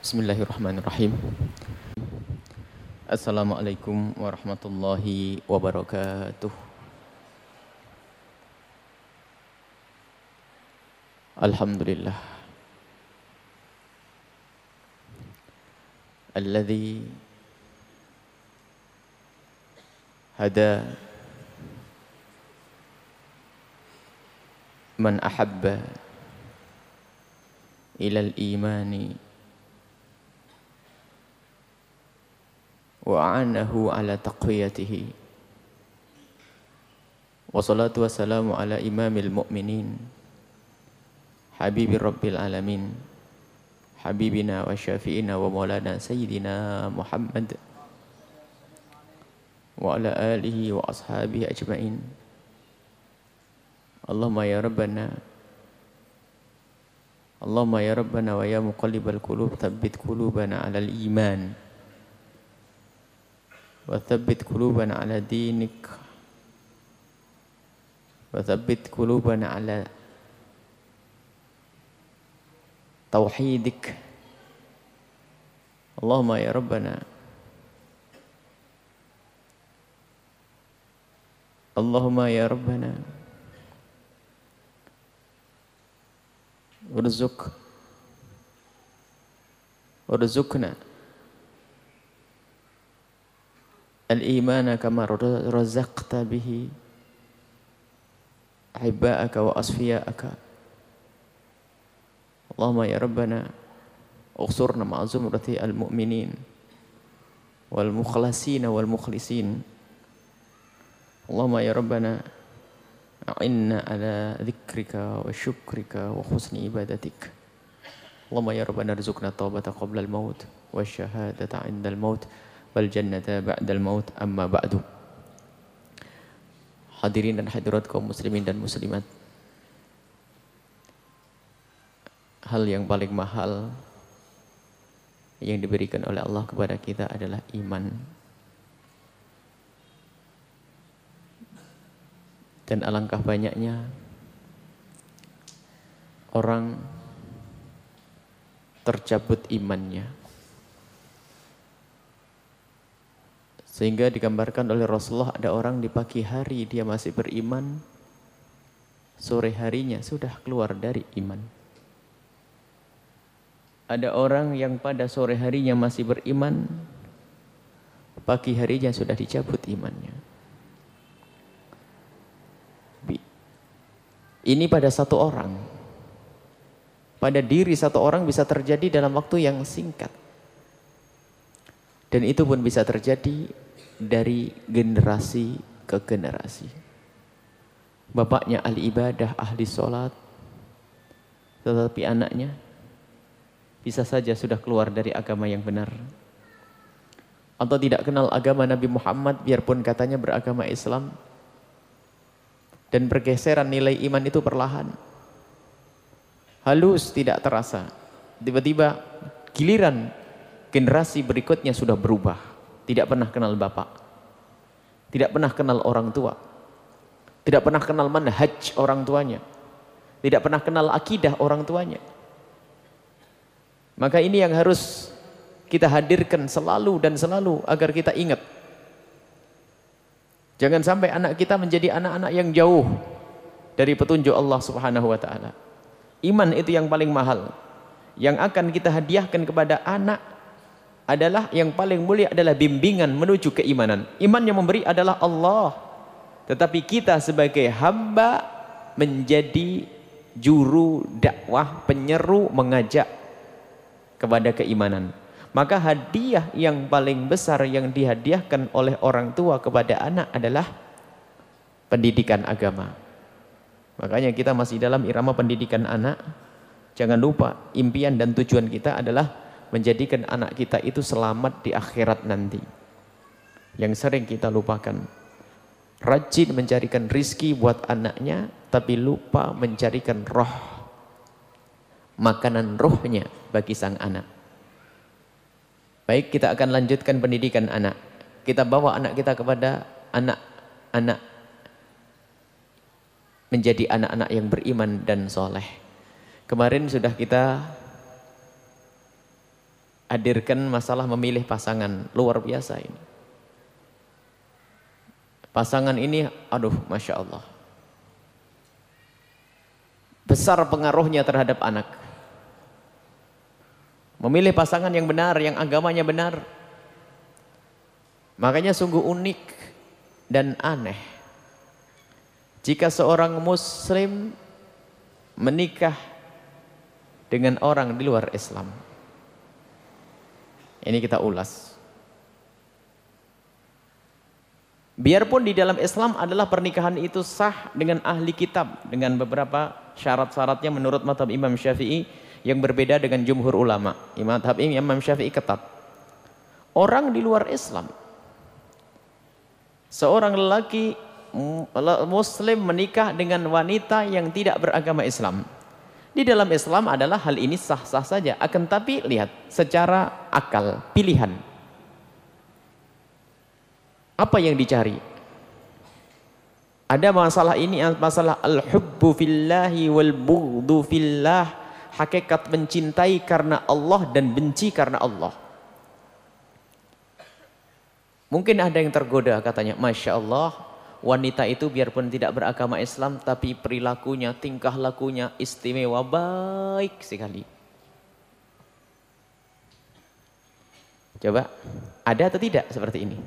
Bismillahirrahmanirrahim. Assalamualaikum warahmatullahi wabarakatuh. Alhamdulillah. Alladhi hada man ahabba ila al-imani وأعنه على تقويته. والصلاة والسلام على إمام المؤمنين حبيب رب العالمين حبيبنا وشافئنا ومولانا سيدنا محمد وعلى آله وأصحابه أجمعين. اللهم يا ربنا اللهم يا ربنا ويا مقلب القلوب ثبت قلوبنا على الإيمان. وثبت قلوبنا على دينك. وثبت قلوبنا على توحيدك. اللهم يا ربنا. اللهم يا ربنا. ارزق. ارزقنا. الإيمان كما رزقت به أحباءك وأصفياءك. اللهم يا ربنا اغسرنا مع زمرة المؤمنين والمخلصين والمخلصين. اللهم يا ربنا أعنا على ذكرك وشكرك وحسن عبادتك. اللهم يا ربنا ارزقنا التوبة قبل الموت والشهادة عند الموت. Wal jannata ba'dal maut amma ba'du. Hadirin dan hadirat kaum muslimin dan muslimat. Hal yang paling mahal yang diberikan oleh Allah kepada kita adalah iman. Dan alangkah banyaknya orang tercabut imannya Sehingga digambarkan oleh Rasulullah ada orang di pagi hari dia masih beriman, sore harinya sudah keluar dari iman. Ada orang yang pada sore harinya masih beriman, pagi harinya sudah dicabut imannya. Ini pada satu orang. Pada diri satu orang bisa terjadi dalam waktu yang singkat. Dan itu pun bisa terjadi dari generasi ke generasi. Bapaknya ahli ibadah, ahli sholat, tetapi anaknya bisa saja sudah keluar dari agama yang benar. Atau tidak kenal agama Nabi Muhammad biarpun katanya beragama Islam. Dan pergeseran nilai iman itu perlahan. Halus tidak terasa. Tiba-tiba giliran generasi berikutnya sudah berubah. Tidak pernah kenal bapak. Tidak pernah kenal orang tua. Tidak pernah kenal manhaj orang tuanya. Tidak pernah kenal akidah orang tuanya. Maka ini yang harus kita hadirkan selalu dan selalu agar kita ingat. Jangan sampai anak kita menjadi anak-anak yang jauh dari petunjuk Allah Subhanahu wa taala. Iman itu yang paling mahal. Yang akan kita hadiahkan kepada anak adalah yang paling mulia adalah bimbingan menuju keimanan. Iman yang memberi adalah Allah. Tetapi kita sebagai hamba menjadi juru dakwah, penyeru, mengajak kepada keimanan. Maka hadiah yang paling besar yang dihadiahkan oleh orang tua kepada anak adalah pendidikan agama. Makanya kita masih dalam irama pendidikan anak. Jangan lupa impian dan tujuan kita adalah menjadikan anak kita itu selamat di akhirat nanti. Yang sering kita lupakan. Rajin mencarikan rizki buat anaknya, tapi lupa mencarikan roh. Makanan rohnya bagi sang anak. Baik, kita akan lanjutkan pendidikan anak. Kita bawa anak kita kepada anak-anak menjadi anak-anak yang beriman dan soleh. Kemarin sudah kita hadirkan masalah memilih pasangan luar biasa ini. Pasangan ini, aduh, masya Allah, besar pengaruhnya terhadap anak. Memilih pasangan yang benar, yang agamanya benar. Makanya sungguh unik dan aneh. Jika seorang muslim menikah dengan orang di luar Islam. Ini kita ulas. Biarpun di dalam Islam adalah pernikahan itu sah dengan ahli kitab dengan beberapa syarat-syaratnya menurut madhab Imam Syafi'i yang berbeda dengan jumhur ulama. Imam madhab Imam Syafi'i ketat. Orang di luar Islam seorang lelaki muslim menikah dengan wanita yang tidak beragama Islam. Di dalam Islam adalah hal ini sah-sah saja. Akan tapi lihat secara akal, pilihan. Apa yang dicari? Ada masalah ini, masalah al-hubbu fillahi wal bughdu fillah. Hakikat mencintai karena Allah dan benci karena Allah. Mungkin ada yang tergoda katanya, Masya Allah, wanita itu biarpun tidak beragama Islam tapi perilakunya, tingkah lakunya istimewa baik sekali. Coba, ada atau tidak seperti ini?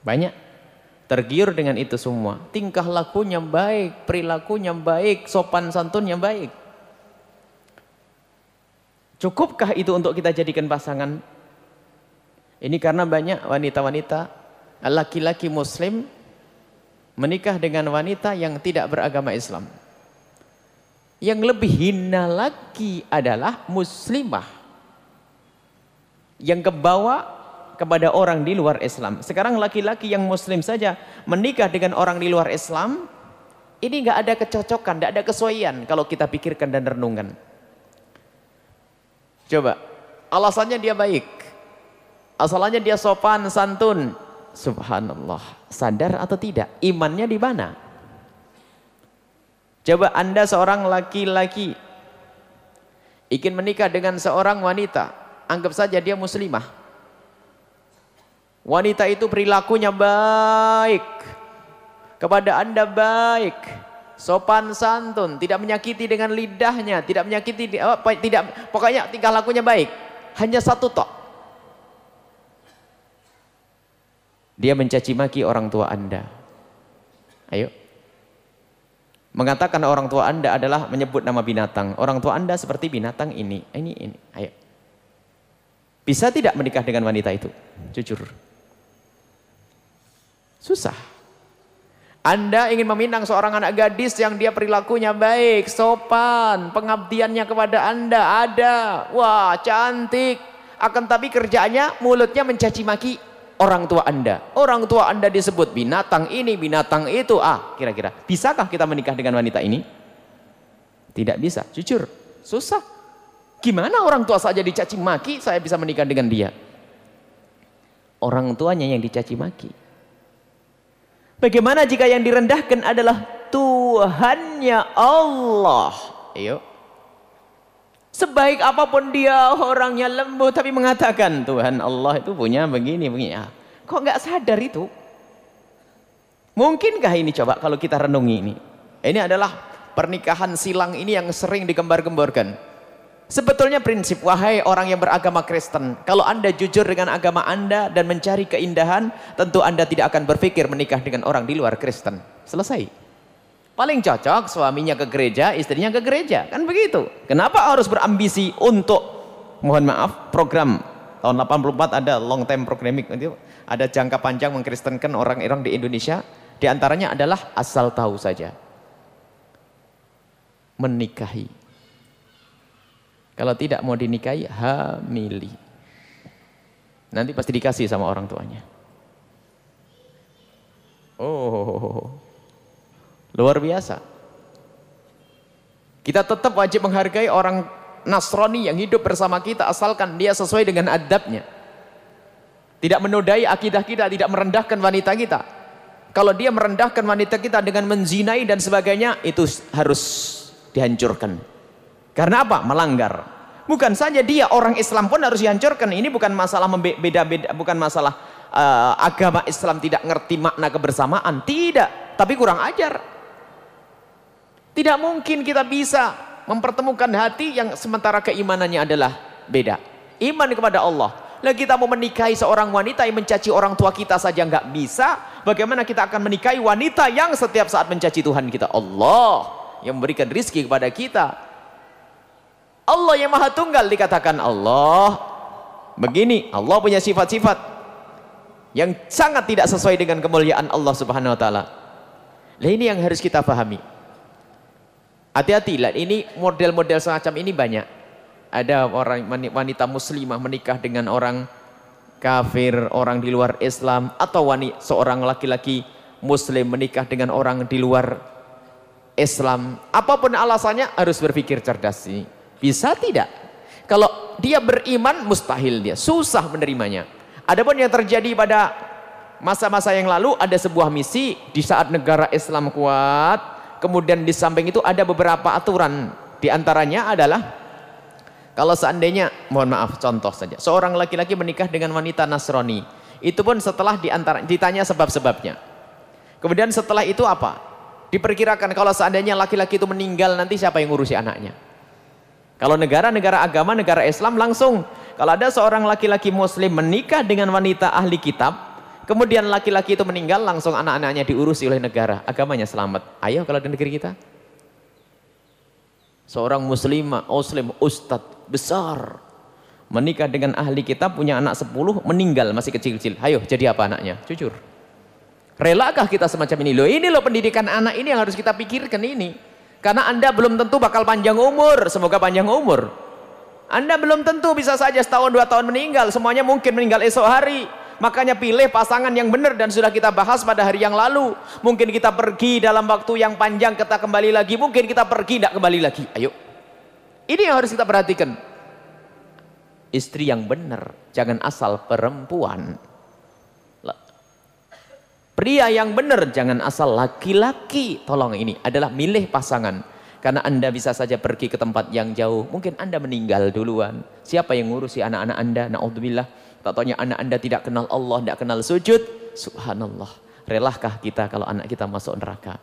Banyak. Tergiur dengan itu semua. Tingkah lakunya baik, perilakunya baik, sopan santunnya baik. Cukupkah itu untuk kita jadikan pasangan? Ini karena banyak wanita-wanita, laki-laki muslim menikah dengan wanita yang tidak beragama Islam. Yang lebih hina lagi adalah muslimah yang kebawa kepada orang di luar Islam. Sekarang laki-laki yang muslim saja menikah dengan orang di luar Islam, ini nggak ada kecocokan, nggak ada kesoian kalau kita pikirkan dan renungkan. Coba, alasannya dia baik, asalnya dia sopan, santun, Subhanallah. Sadar atau tidak? Imannya di mana? Coba anda seorang laki-laki ingin menikah dengan seorang wanita. Anggap saja dia muslimah. Wanita itu perilakunya baik. Kepada anda baik. Sopan santun. Tidak menyakiti dengan lidahnya. Tidak menyakiti. Tidak, pokoknya tingkah lakunya baik. Hanya satu tok Dia mencaci maki orang tua Anda. Ayo. Mengatakan orang tua Anda adalah menyebut nama binatang. Orang tua Anda seperti binatang ini. Ini, ini. Ayo. Bisa tidak menikah dengan wanita itu? Jujur. Susah. Anda ingin meminang seorang anak gadis yang dia perilakunya baik, sopan, pengabdiannya kepada Anda ada. Wah, cantik. Akan tapi kerjanya mulutnya mencaci maki orang tua anda. Orang tua anda disebut binatang ini binatang itu. Ah kira-kira. Bisakah kita menikah dengan wanita ini? Tidak bisa jujur. Susah. Gimana orang tua saja dicaci maki saya bisa menikah dengan dia? Orang tuanya yang dicaci maki. Bagaimana jika yang direndahkan adalah Tuhannya Allah? Ayo Sebaik apa pun dia orangnya lembut tapi mengatakan Tuhan Allah itu punya begini begini. Ah, kok nggak sadar itu? Mungkinkah ini coba kalau kita renungi ini? Ini adalah pernikahan silang ini yang sering digembar-gemborkan. Sebetulnya prinsip wahai orang yang beragama Kristen, kalau Anda jujur dengan agama Anda dan mencari keindahan, tentu Anda tidak akan berpikir menikah dengan orang di luar Kristen. Selesai. Paling cocok suaminya ke gereja, istrinya ke gereja. Kan begitu. Kenapa harus berambisi untuk, mohon maaf, program. Tahun 84 ada long term programming. Ada jangka panjang mengkristenkan orang-orang di Indonesia. Di antaranya adalah asal tahu saja. Menikahi. Kalau tidak mau dinikahi, hamili. Nanti pasti dikasih sama orang tuanya. Oh, Luar biasa. Kita tetap wajib menghargai orang Nasrani yang hidup bersama kita asalkan dia sesuai dengan adabnya. Tidak menodai akidah kita, tidak merendahkan wanita kita. Kalau dia merendahkan wanita kita dengan menzinai dan sebagainya, itu harus dihancurkan. Karena apa? Melanggar. Bukan saja dia orang Islam pun harus dihancurkan. Ini bukan masalah beda-beda, bukan masalah uh, agama Islam tidak ngerti makna kebersamaan. Tidak, tapi kurang ajar. Tidak mungkin kita bisa mempertemukan hati yang sementara keimanannya adalah beda. Iman kepada Allah. Lah kita mau menikahi seorang wanita yang mencaci orang tua kita saja nggak bisa. Bagaimana kita akan menikahi wanita yang setiap saat mencaci Tuhan kita? Allah yang memberikan rizki kepada kita Allah yang maha tunggal dikatakan Allah begini Allah punya sifat-sifat yang sangat tidak sesuai dengan kemuliaan Allah subhanahu wa ta'ala nah ini yang harus kita pahami hati-hati lah ini model-model semacam ini banyak ada orang wanita muslimah menikah dengan orang kafir, orang di luar Islam atau wanita seorang laki-laki muslim menikah dengan orang di luar Islam apa pun alasannya harus berpikir cerdas ini bisa tidak? Kalau dia beriman mustahil dia, susah menerimanya. Adapun yang terjadi pada masa-masa yang lalu ada sebuah misi di saat negara Islam kuat, kemudian di samping itu ada beberapa aturan. Di antaranya adalah kalau seandainya, mohon maaf contoh saja, seorang laki-laki menikah dengan wanita Nasrani, itu pun setelah di antara, ditanya sebab-sebabnya. Kemudian setelah itu apa? Diperkirakan kalau seandainya laki-laki itu meninggal nanti siapa yang ngurusi anaknya? Kalau negara-negara agama, negara Islam langsung. Kalau ada seorang laki-laki muslim menikah dengan wanita ahli kitab, kemudian laki-laki itu meninggal, langsung anak-anaknya diurusi oleh negara. Agamanya selamat. Ayo kalau di negeri kita. Seorang muslimah, muslim, ustadz besar. Menikah dengan ahli kitab, punya anak sepuluh, meninggal masih kecil-kecil. Ayo jadi apa anaknya? Jujur. Relakah kita semacam ini? Loh ini loh pendidikan anak ini yang harus kita pikirkan ini. Karena Anda belum tentu bakal panjang umur. Semoga panjang umur. Anda belum tentu bisa saja setahun dua tahun meninggal. Semuanya mungkin meninggal esok hari. Makanya pilih pasangan yang benar dan sudah kita bahas pada hari yang lalu. Mungkin kita pergi dalam waktu yang panjang kita kembali lagi. Mungkin kita pergi tidak kembali lagi. Ayo. Ini yang harus kita perhatikan. Istri yang benar. Jangan asal perempuan. Pria yang benar, jangan asal laki-laki. Tolong ini adalah milih pasangan. Karena anda bisa saja pergi ke tempat yang jauh. Mungkin anda meninggal duluan. Siapa yang ngurusi anak-anak anda? Na'udzubillah. Tak tanya anak anda tidak kenal Allah, tidak kenal sujud. Subhanallah. Relahkah kita kalau anak kita masuk neraka?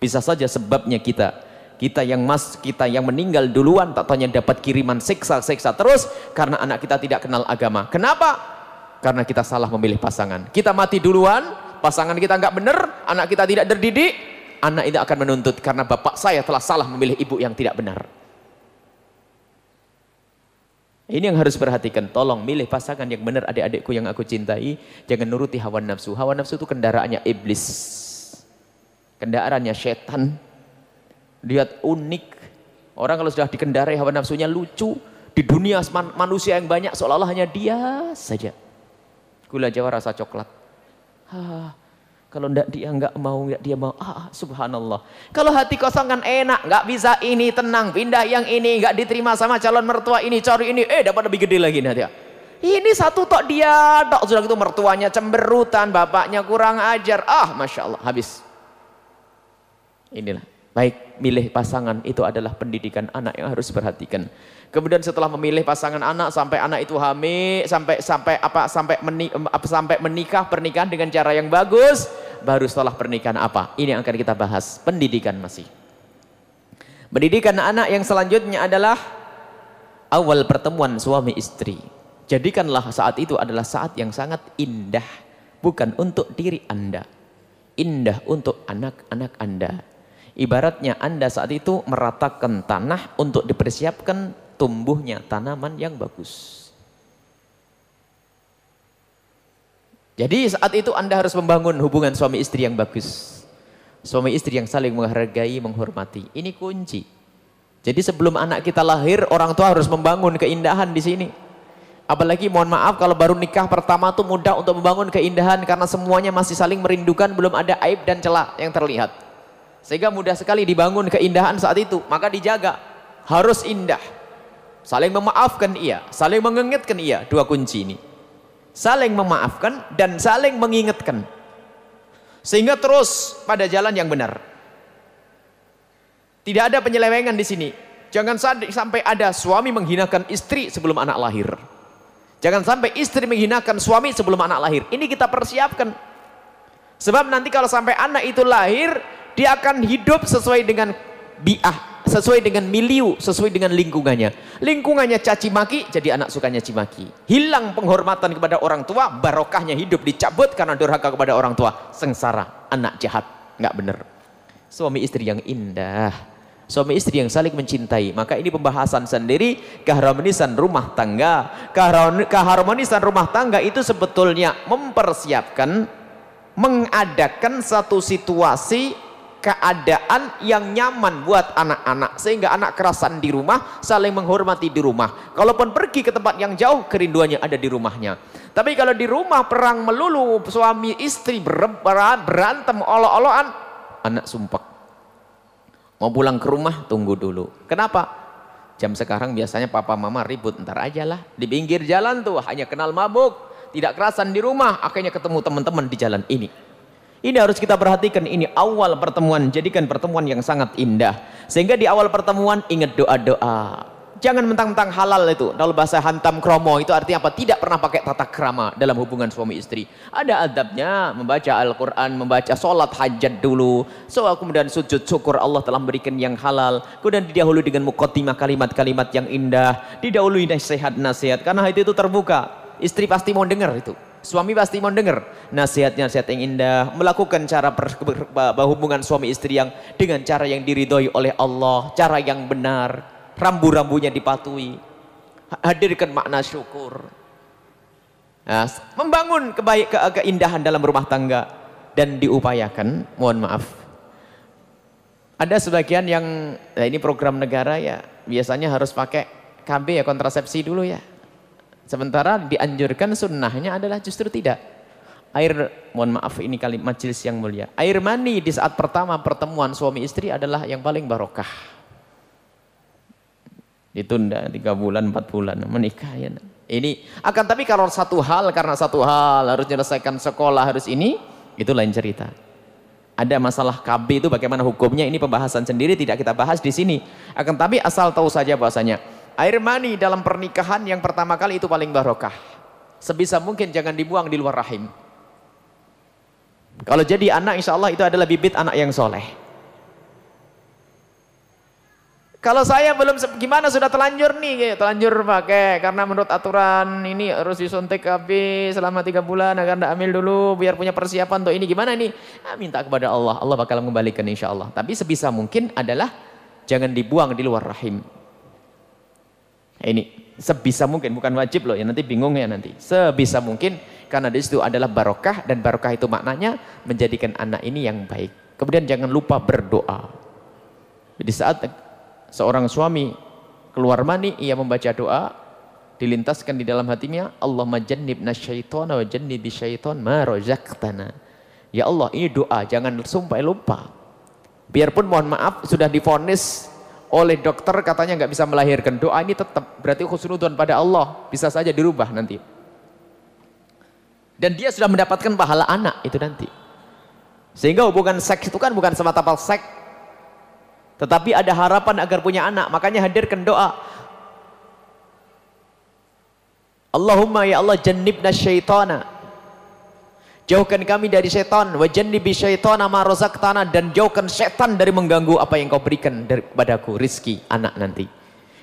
Bisa saja sebabnya kita kita yang mas kita yang meninggal duluan tak tanya dapat kiriman siksa-siksa terus karena anak kita tidak kenal agama. Kenapa? Karena kita salah memilih pasangan. Kita mati duluan, pasangan kita nggak benar, anak kita tidak terdidik, anak itu akan menuntut karena bapak saya telah salah memilih ibu yang tidak benar. Ini yang harus perhatikan. Tolong milih pasangan yang benar adik-adikku yang aku cintai. Jangan nuruti hawa nafsu. Hawa nafsu itu kendaraannya iblis. Kendaraannya setan. Lihat unik. Orang kalau sudah dikendarai hawa nafsunya lucu. Di dunia manusia yang banyak seolah-olah hanya dia saja. Gula jawa rasa coklat Ah, kalau ndak dia nggak mau, nggak dia mau, ah, subhanallah. Kalau hati kosong kan enak, nggak bisa ini tenang, pindah yang ini, nggak diterima sama calon mertua ini, cari ini, eh dapat lebih gede lagi nanti. Ini satu tok dia, tok sudah gitu mertuanya cemberutan, bapaknya kurang ajar, ah masya Allah habis. Inilah baik milih pasangan itu adalah pendidikan anak yang harus perhatikan. Kemudian setelah memilih pasangan anak sampai anak itu hamil, sampai sampai apa sampai menikah, sampai menikah pernikahan dengan cara yang bagus, baru setelah pernikahan apa? Ini yang akan kita bahas, pendidikan masih. Pendidikan anak yang selanjutnya adalah awal pertemuan suami istri. Jadikanlah saat itu adalah saat yang sangat indah, bukan untuk diri Anda. Indah untuk anak-anak Anda. Ibaratnya Anda saat itu meratakan tanah untuk dipersiapkan tumbuhnya tanaman yang bagus. Jadi saat itu Anda harus membangun hubungan suami istri yang bagus. Suami istri yang saling menghargai, menghormati. Ini kunci. Jadi sebelum anak kita lahir, orang tua harus membangun keindahan di sini. Apalagi mohon maaf kalau baru nikah pertama tuh mudah untuk membangun keindahan karena semuanya masih saling merindukan, belum ada aib dan celah yang terlihat. Sehingga mudah sekali dibangun keindahan saat itu, maka dijaga. Harus indah. Saling memaafkan iya, saling mengingatkan iya, dua kunci ini. Saling memaafkan dan saling mengingatkan. Sehingga terus pada jalan yang benar. Tidak ada penyelewengan di sini. Jangan sampai ada suami menghinakan istri sebelum anak lahir. Jangan sampai istri menghinakan suami sebelum anak lahir. Ini kita persiapkan. Sebab nanti kalau sampai anak itu lahir, dia akan hidup sesuai dengan bi'ah, sesuai dengan miliu, sesuai dengan lingkungannya. Lingkungannya caci maki, jadi anak sukanya cimaki. Hilang penghormatan kepada orang tua, barokahnya hidup dicabut karena durhaka kepada orang tua. Sengsara, anak jahat, nggak benar. Suami istri yang indah, suami istri yang saling mencintai maka ini pembahasan sendiri keharmonisan rumah tangga keharmonisan rumah tangga itu sebetulnya mempersiapkan mengadakan satu situasi keadaan yang nyaman buat anak-anak sehingga anak kerasan di rumah saling menghormati di rumah kalaupun pergi ke tempat yang jauh kerinduannya ada di rumahnya tapi kalau di rumah perang melulu suami istri berantem olo-oloan anak sumpah Mau pulang ke rumah, tunggu dulu. Kenapa? Jam sekarang biasanya papa mama ribut, ntar aja lah. Di pinggir jalan tuh hanya kenal mabuk. Tidak kerasan di rumah, akhirnya ketemu teman-teman di jalan ini. Ini harus kita perhatikan, ini awal pertemuan, jadikan pertemuan yang sangat indah. Sehingga di awal pertemuan ingat doa-doa. Jangan mentang-mentang halal itu. Kalau bahasa hantam kromo itu artinya apa? Tidak pernah pakai tata krama dalam hubungan suami istri. Ada adabnya, membaca Al-Quran, membaca sholat hajat dulu. So, kemudian sujud syukur Allah telah memberikan yang halal. Kemudian didahului dengan mukotimah kalimat-kalimat yang indah. Didahului nasihat-nasihat. Karena itu itu terbuka. Istri pasti mau dengar itu. Suami pasti mau dengar nasihat-nasihat yang indah, melakukan cara berhubungan suami istri yang dengan cara yang diridhoi oleh Allah, cara yang benar. Rambu-rambunya dipatuhi. Hadirkan makna syukur. Nah, membangun kebaik ke keindahan dalam rumah tangga. Dan diupayakan mohon maaf. Ada sebagian yang nah ini program negara ya biasanya harus pakai KB ya kontrasepsi dulu ya sementara dianjurkan sunnahnya adalah justru tidak. Air mohon maaf ini kali majelis yang mulia. Air mani di saat pertama pertemuan suami istri adalah yang paling barokah. Ditunda tiga bulan empat bulan menikah ya. Ini akan tapi kalau satu hal karena satu hal harus menyelesaikan sekolah harus ini itu lain cerita. Ada masalah KB itu bagaimana hukumnya ini pembahasan sendiri tidak kita bahas di sini. Akan tapi asal tahu saja bahasanya air mani dalam pernikahan yang pertama kali itu paling barokah sebisa mungkin jangan dibuang di luar rahim kalau jadi anak insya Allah itu adalah bibit anak yang soleh Kalau saya belum gimana sudah telanjur nih, telanjur pakai karena menurut aturan ini harus disuntik habis selama tiga bulan agar tidak ambil dulu biar punya persiapan untuk ini gimana ini? Nah, minta kepada Allah, Allah bakal mengembalikan insya Allah. Tapi sebisa mungkin adalah jangan dibuang di luar rahim. Ini sebisa mungkin bukan wajib loh ya nanti bingung ya nanti. Sebisa mungkin karena di situ adalah barokah dan barokah itu maknanya menjadikan anak ini yang baik. Kemudian jangan lupa berdoa. Di saat seorang suami keluar mani ia membaca doa dilintaskan di dalam hatinya Allahumma jannibna syaitana wa jannibi syaitan ma razaqtana ya Allah ini doa jangan sampai lupa biarpun mohon maaf sudah difonis oleh dokter katanya nggak bisa melahirkan. Doa ini tetap. Berarti khusnudun pada Allah. Bisa saja dirubah nanti. Dan dia sudah mendapatkan pahala anak itu nanti. Sehingga hubungan seks itu kan bukan semata-mata seks. Tetapi ada harapan agar punya anak, makanya hadirkan doa. Allahumma ya Allah jannibna syaitana. Jauhkan kami dari setan, wa jannibi syaitana ma razaqtana dan jauhkan setan dari mengganggu apa yang kau berikan padaku rizki anak nanti.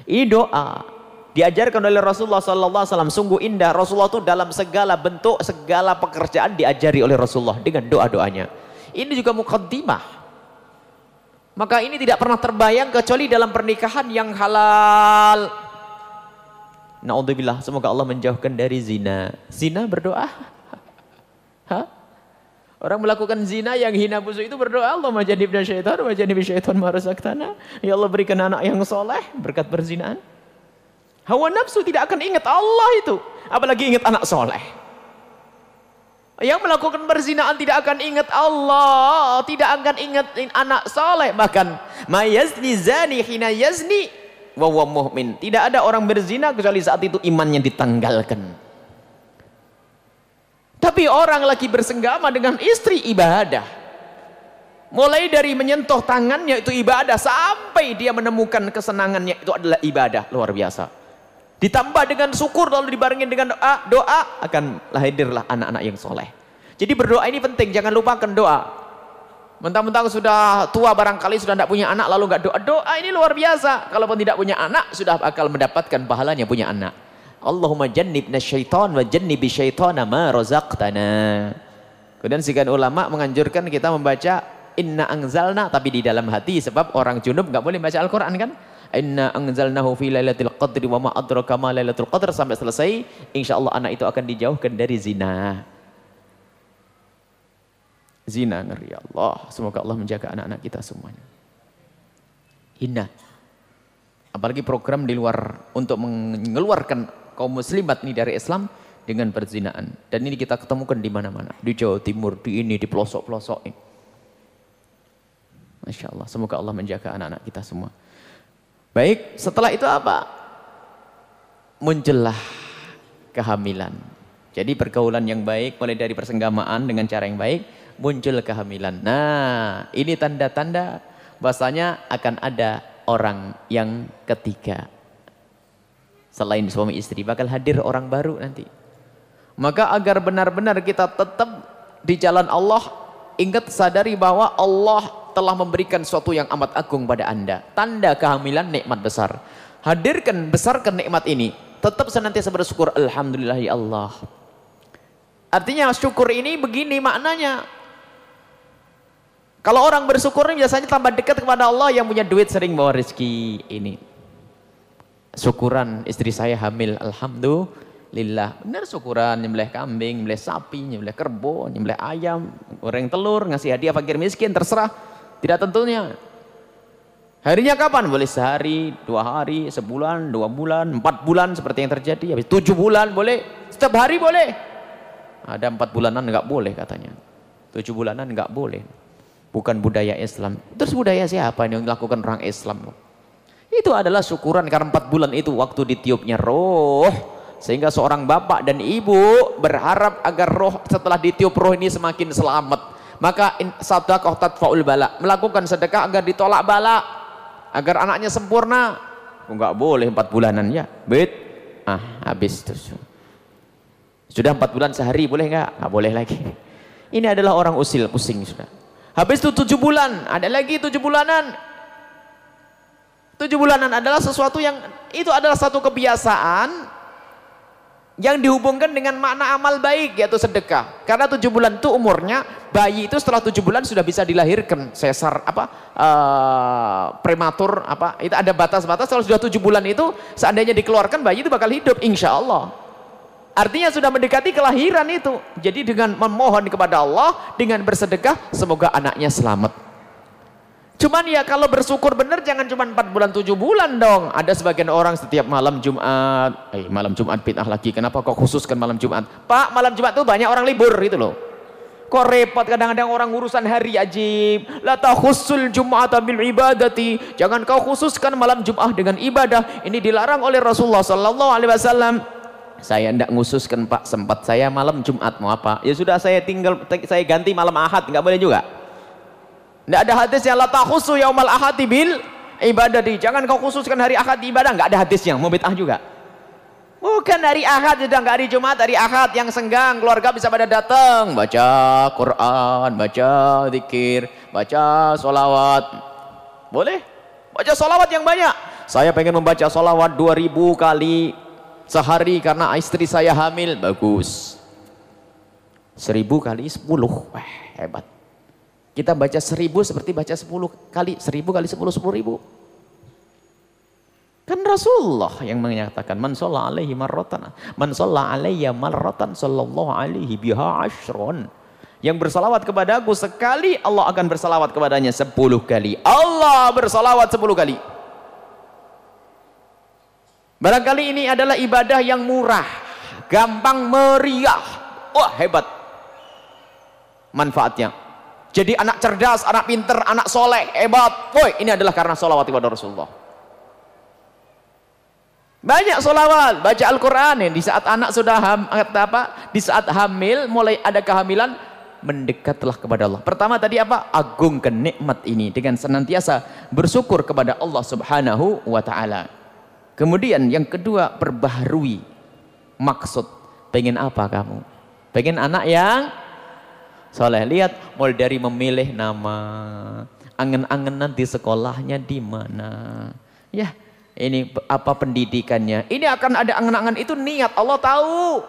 Ini doa diajarkan oleh Rasulullah sallallahu alaihi wasallam sungguh indah. Rasulullah itu dalam segala bentuk, segala pekerjaan diajari oleh Rasulullah dengan doa-doanya. Ini juga mukaddimah maka ini tidak pernah terbayang kecuali dalam pernikahan yang halal. Naudzubillah, semoga Allah menjauhkan dari zina. Zina berdoa? Hah? Orang melakukan zina yang hina busuk itu berdoa Allah majanibna syaitan majanib syaitan marasaktana. Ya Allah berikan anak yang soleh berkat berzinaan. Hawa nafsu tidak akan ingat Allah itu. Apalagi ingat anak soleh. Yang melakukan berzinaan tidak akan ingat Allah, tidak akan ingat anak soleh. Bahkan mayazni zani hina yazni wa mu'min. Tidak ada orang berzina kecuali saat itu imannya ditanggalkan. Tapi orang lagi bersenggama dengan istri ibadah. mulai dari menyentuh tangannya itu ibadah sampai dia menemukan kesenangannya itu adalah ibadah luar biasa. Ditambah dengan syukur lalu dibarengin dengan doa doa akan lahirlah anak-anak yang soleh. Jadi berdoa ini penting jangan lupakan doa. Mentang-mentang sudah tua barangkali sudah tidak punya anak lalu nggak doa. Doa ini luar biasa. Kalaupun tidak punya anak sudah bakal mendapatkan pahalanya punya anak Allahumma jannibna syaitan wa jannibi syaitana ma razaqtana. Kemudian sekian ulama menganjurkan kita membaca inna anzalna tapi di dalam hati sebab orang junub nggak boleh baca Al-Quran kan? Inna anzalnahu fi lailatul qadri wa ma adraka ma lailatul qadr sampai selesai insyaallah anak itu akan dijauhkan dari zina. Zina ngeri Allah. Semoga Allah menjaga anak-anak kita semuanya. Inna apalagi program di luar untuk mengeluarkan kaum muslimat ini dari Islam dengan perzinaan. Dan ini kita ketemukan di mana-mana. Di Jawa Timur di ini di pelosok-pelosok ini. Masya Allah semoga Allah menjaga anak-anak kita semua. Baik setelah itu apa? Muncullah kehamilan. Jadi pergaulan yang baik mulai dari persenggamaan dengan cara yang baik muncul kehamilan. Nah, ini tanda-tanda bahasanya akan ada orang yang ketiga. Selain suami istri, bakal hadir orang baru nanti. Maka agar benar-benar kita tetap di jalan Allah, ingat sadari bahwa Allah telah memberikan sesuatu yang amat agung pada anda. Tanda kehamilan nikmat besar. Hadirkan, besarkan nikmat ini. Tetap senantiasa bersyukur. Alhamdulillah ya Allah. Artinya syukur ini begini maknanya. Kalau orang bersyukur biasanya tambah dekat kepada Allah yang punya duit sering bawa rezeki ini. Syukuran istri saya hamil, alhamdulillah. Benar syukuran nyembelih kambing, nyembelih sapi, nyembelih kerbau, nyembelih ayam, goreng telur, ngasih hadiah fakir miskin terserah. Tidak tentunya. Harinya kapan? Boleh sehari, dua hari, sebulan, dua bulan, empat bulan seperti yang terjadi. Habis tujuh bulan boleh, setiap hari boleh. Ada empat bulanan nggak boleh katanya. Tujuh bulanan nggak boleh bukan budaya Islam. Terus budaya siapa yang dilakukan orang Islam? Itu adalah syukuran karena empat bulan itu waktu ditiupnya roh. Sehingga seorang bapak dan ibu berharap agar roh setelah ditiup roh ini semakin selamat. Maka sadaqah tadfa'ul bala. Melakukan sedekah agar ditolak bala. Agar anaknya sempurna. Enggak boleh empat bulanan ya. Bet. Ah, habis itu. Sudah empat bulan sehari boleh enggak? Enggak boleh lagi. Ini adalah orang usil pusing sudah. Habis itu tujuh bulan, ada lagi tujuh bulanan. Tujuh bulanan adalah sesuatu yang, itu adalah satu kebiasaan yang dihubungkan dengan makna amal baik yaitu sedekah. Karena tujuh bulan itu umurnya, bayi itu setelah tujuh bulan sudah bisa dilahirkan. Sesar, apa, uh, prematur, apa, itu ada batas-batas. Kalau sudah tujuh bulan itu, seandainya dikeluarkan, bayi itu bakal hidup, insya Allah. Artinya sudah mendekati kelahiran itu. Jadi dengan memohon kepada Allah, dengan bersedekah, semoga anaknya selamat. Cuman ya kalau bersyukur benar jangan cuma 4 bulan 7 bulan dong. Ada sebagian orang setiap malam Jumat, eh malam Jumat bid'ah lagi. Kenapa kok khususkan malam Jumat? Pak, malam Jumat tuh banyak orang libur gitu loh. Kok repot kadang-kadang orang urusan hari ajib. La takhusul Jum'ata bil ibadati. Jangan kau khususkan malam Jumat dengan ibadah. Ini dilarang oleh Rasulullah sallallahu alaihi wasallam saya tidak ngususkan pak sempat saya malam Jumat mau apa ya sudah saya tinggal saya ganti malam Ahad nggak boleh juga tidak ada hadis yang la takhusu yaumal ahadi ibadah di jangan kau khususkan hari Ahad ibadah. Nggak ada hadisnya mau bid'ah juga. Bukan hari Ahad sudah nggak hari Jumat hari Ahad yang senggang keluarga bisa pada datang. Baca Quran baca zikir baca solawat boleh? Baca solawat yang banyak. Saya pengen membaca solawat 2000 kali sehari karena istri saya hamil. Bagus. Seribu kali sepuluh. Wah hebat kita baca seribu seperti baca sepuluh kali seribu kali sepuluh sepuluh ribu. Kan Rasulullah yang menyatakan man sholla alaihi marratan man sholla alaiya marratan sallallahu alaihi biha ashron yang bersalawat kepada aku sekali Allah akan bersalawat kepadanya sepuluh kali. Allah bersalawat sepuluh kali. Barangkali ini adalah ibadah yang murah, gampang meriah. Wah, hebat. Manfaatnya. Jadi anak cerdas, anak pinter, anak soleh, hebat. Woi, ini adalah karena solawat kepada Rasulullah. Banyak solawat, baca Al-Quran. Di saat anak sudah ham, apa? Di saat hamil, mulai ada kehamilan, mendekatlah kepada Allah. Pertama tadi apa? Agungkan nikmat ini dengan senantiasa bersyukur kepada Allah Subhanahu wa taala. Kemudian yang kedua, perbaharui maksud. Pengen apa kamu? Pengen anak yang soleh. Lihat, mulai dari memilih nama, angen-angen nanti sekolahnya di mana. Ya, ini apa pendidikannya. Ini akan ada angen-angen itu niat Allah tahu.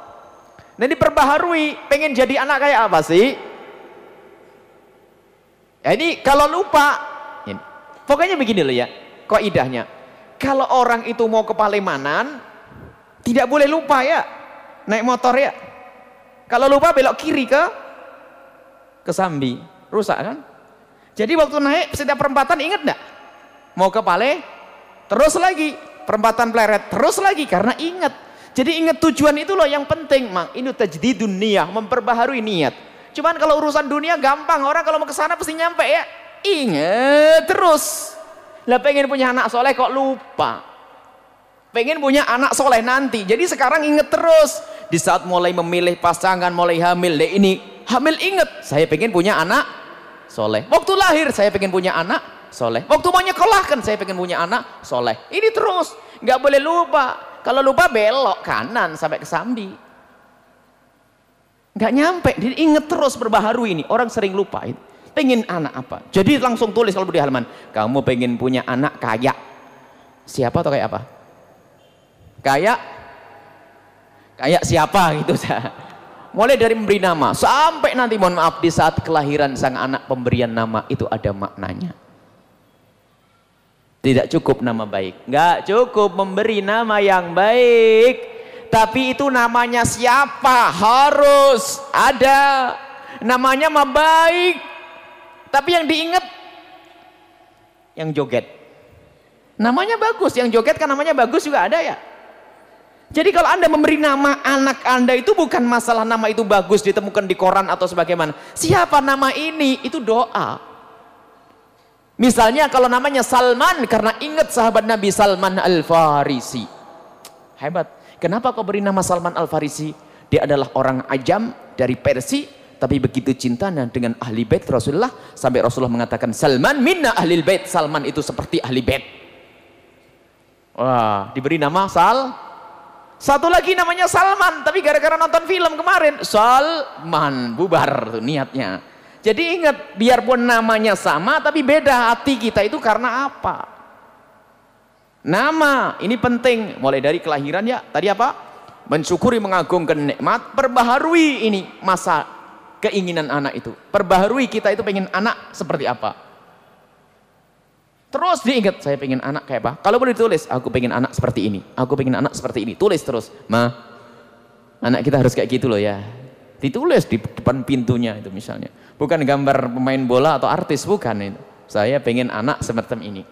Nah diperbaharui, pengen jadi anak kayak apa sih? Ya, ini kalau lupa, ini. pokoknya begini loh ya, kok idahnya. Kalau orang itu mau ke Palimanan, tidak boleh lupa ya, naik motor ya. Kalau lupa belok kiri ke ke Sambi, rusak kan? Jadi waktu naik setiap perempatan ingat enggak? Mau ke Pale, terus lagi perempatan pleret, terus lagi karena ingat. Jadi ingat tujuan itu loh yang penting, Mang. Ini tajdidun dunia, memperbaharui niat. Cuman kalau urusan dunia gampang, orang kalau mau ke sana pasti nyampe ya. Ingat terus. Lah pengen punya anak soleh kok lupa. Pengen punya anak soleh nanti. Jadi sekarang ingat terus. Di saat mulai memilih pasangan, mulai hamil. Deh ini hamil ingat. Saya pengen punya anak soleh. Waktu lahir saya pengen punya anak, soleh. Waktu mau nyekolahkan saya pengen punya anak, soleh. Ini terus, nggak boleh lupa. Kalau lupa belok kanan sampai ke Sambi. Nggak nyampe, jadi inget terus berbaharu ini. Orang sering lupa. Pengen anak apa? Jadi langsung tulis kalau di halaman. Kamu pengen punya anak kaya. Siapa atau kayak apa? Kayak kayak siapa gitu mulai dari memberi nama. Sampai nanti mohon maaf di saat kelahiran sang anak pemberian nama itu ada maknanya. Tidak cukup nama baik. Nggak cukup memberi nama yang baik. Tapi itu namanya siapa? Harus ada. Namanya mah baik. Tapi yang diingat yang joget. Namanya bagus. Yang joget kan namanya bagus juga ada ya jadi kalau anda memberi nama anak anda itu bukan masalah nama itu bagus ditemukan di koran atau sebagaimana. Siapa nama ini? Itu doa. Misalnya kalau namanya Salman karena ingat sahabat Nabi Salman Al-Farisi. Hebat. Kenapa kau beri nama Salman Al-Farisi? Dia adalah orang ajam dari Persia tapi begitu cintanya dengan ahli bait Rasulullah sampai Rasulullah mengatakan Salman minna ahli bait. Salman itu seperti ahli bait. Wah, diberi nama Sal satu lagi namanya Salman, tapi gara-gara nonton film kemarin, Salman, bubar tuh niatnya. Jadi ingat, biarpun namanya sama, tapi beda hati kita itu karena apa? Nama, ini penting. Mulai dari kelahiran ya, tadi apa? Mensyukuri, mengagungkan nikmat, perbaharui ini masa keinginan anak itu. Perbaharui kita itu pengen anak seperti apa? Terus diingat, saya pengen anak kayak apa? Kalau boleh ditulis, aku pengen anak seperti ini. Aku pengen anak seperti ini. Tulis terus. Ma, anak kita harus kayak gitu loh ya. Ditulis di depan pintunya itu misalnya. Bukan gambar pemain bola atau artis, bukan itu. Saya pengen anak semacam ini.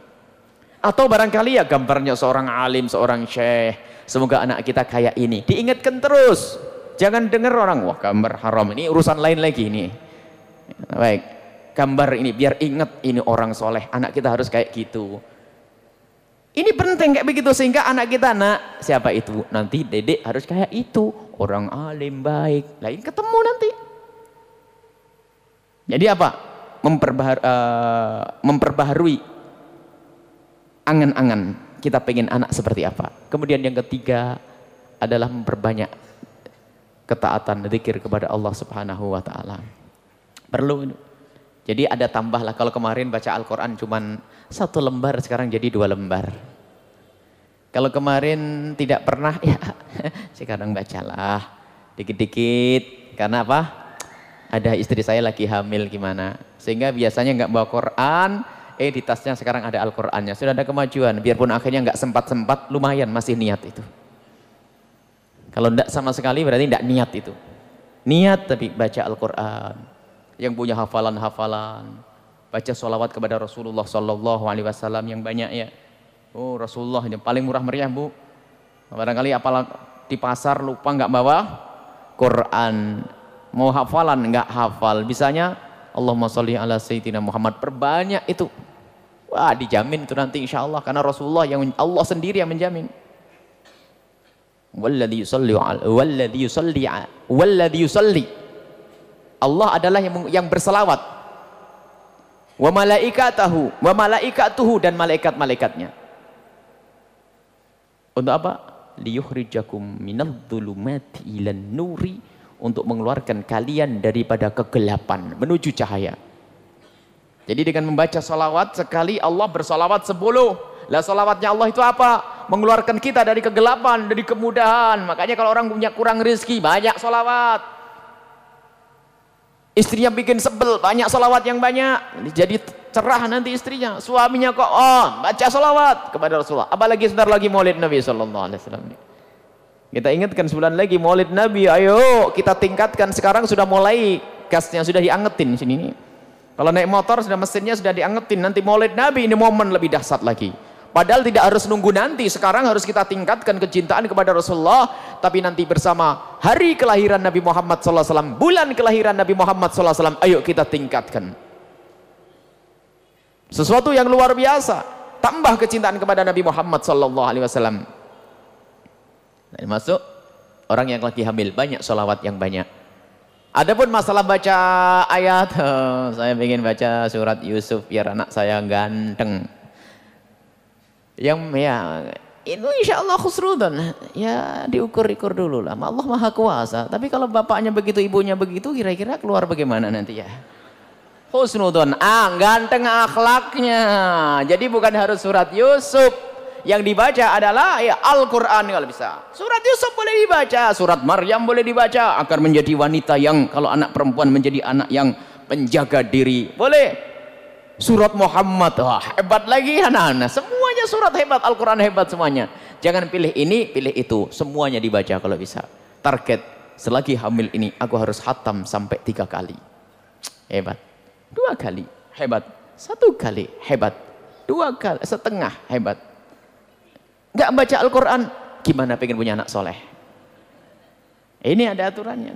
Atau barangkali ya gambarnya seorang alim, seorang syekh. Semoga anak kita kayak ini. Diingatkan terus. Jangan dengar orang, wah gambar haram. Ini urusan lain lagi ini. Baik gambar ini biar ingat ini orang soleh. Anak kita harus kayak gitu. Ini penting kayak begitu sehingga anak kita nak siapa itu? Nanti dedek harus kayak itu. Orang alim baik. Lain ketemu nanti. Jadi apa? Memperbahar, uh, memperbaharui angan-angan. Kita pengen anak seperti apa. Kemudian yang ketiga adalah memperbanyak ketaatan zikir kepada Allah Subhanahu wa taala. Perlu jadi ada tambah lah kalau kemarin baca Al-Quran cuma satu lembar sekarang jadi dua lembar. Kalau kemarin tidak pernah ya sekarang bacalah dikit-dikit karena apa? Ada istri saya lagi hamil gimana? Sehingga biasanya nggak bawa Quran, eh di tasnya sekarang ada Al-Qurannya. Sudah ada kemajuan, biarpun akhirnya nggak sempat-sempat, lumayan masih niat itu. Kalau tidak sama sekali berarti tidak niat itu. Niat tapi baca Al-Quran yang punya hafalan-hafalan baca sholawat kepada Rasulullah Sallallahu Alaihi Wasallam yang banyak ya. Oh Rasulullah yang paling murah meriah bu. Barangkali apalah di pasar lupa nggak bawa Quran. Mau hafalan nggak hafal. Bisanya Allahumma sholli ala Sayyidina Muhammad. Perbanyak itu. Wah dijamin itu nanti insya Allah. Karena Rasulullah yang Allah sendiri yang menjamin. Walladhi yusalli walladhi yusalli walladhi yusalli Allah adalah yang, yang berselawat wa malaikatahu wa malaikatuhu dan malaikat-malaikatnya untuk apa liyukhrijakum minadh-dhulumati ilan nuri untuk mengeluarkan kalian daripada kegelapan menuju cahaya jadi dengan membaca salawat sekali Allah bersalawat sepuluh lah salawatnya Allah itu apa? Mengeluarkan kita dari kegelapan, dari kemudahan. Makanya kalau orang punya kurang rezeki, banyak salawat. Istrinya bikin sebel, banyak salawat yang banyak. Jadi cerah nanti istrinya. Suaminya kok, oh baca salawat kepada Rasulullah. Apalagi sebentar lagi maulid Nabi Wasallam. Kita ingatkan sebulan lagi maulid Nabi. Ayo kita tingkatkan. Sekarang sudah mulai gasnya sudah diangetin sini. Kalau naik motor sudah mesinnya sudah diangetin. Nanti maulid Nabi ini momen lebih dahsyat lagi. Padahal tidak harus nunggu nanti, sekarang harus kita tingkatkan kecintaan kepada Rasulullah, tapi nanti bersama hari kelahiran Nabi Muhammad SAW, bulan kelahiran Nabi Muhammad SAW, ayo kita tingkatkan. Sesuatu yang luar biasa, tambah kecintaan kepada Nabi Muhammad SAW. Dan masuk orang yang lagi hamil, banyak sholawat yang banyak. Adapun masalah baca ayat, oh, saya ingin baca surat Yusuf biar anak saya ganteng yang ya itu insya Allah khusrudun ya diukur-ukur dulu lah. Allah maha kuasa. Tapi kalau bapaknya begitu ibunya begitu kira-kira keluar bagaimana nanti ya? Khusnudun ah ganteng akhlaknya. Jadi bukan harus surat Yusuf. Yang dibaca adalah ya Al-Quran kalau bisa. Surat Yusuf boleh dibaca surat Maryam boleh dibaca. Agar menjadi wanita yang kalau anak perempuan menjadi anak yang menjaga diri. Boleh surat Muhammad. Wah hebat lagi anak-anak. Semuanya surat hebat Al-Quran hebat semuanya. Jangan pilih ini pilih itu. Semuanya dibaca kalau bisa. Target selagi hamil ini aku harus hatam sampai tiga kali. Hebat. Dua kali hebat. Satu kali hebat. Dua kali setengah hebat. Nggak baca Al-Quran gimana pengen punya anak soleh? Ini ada aturannya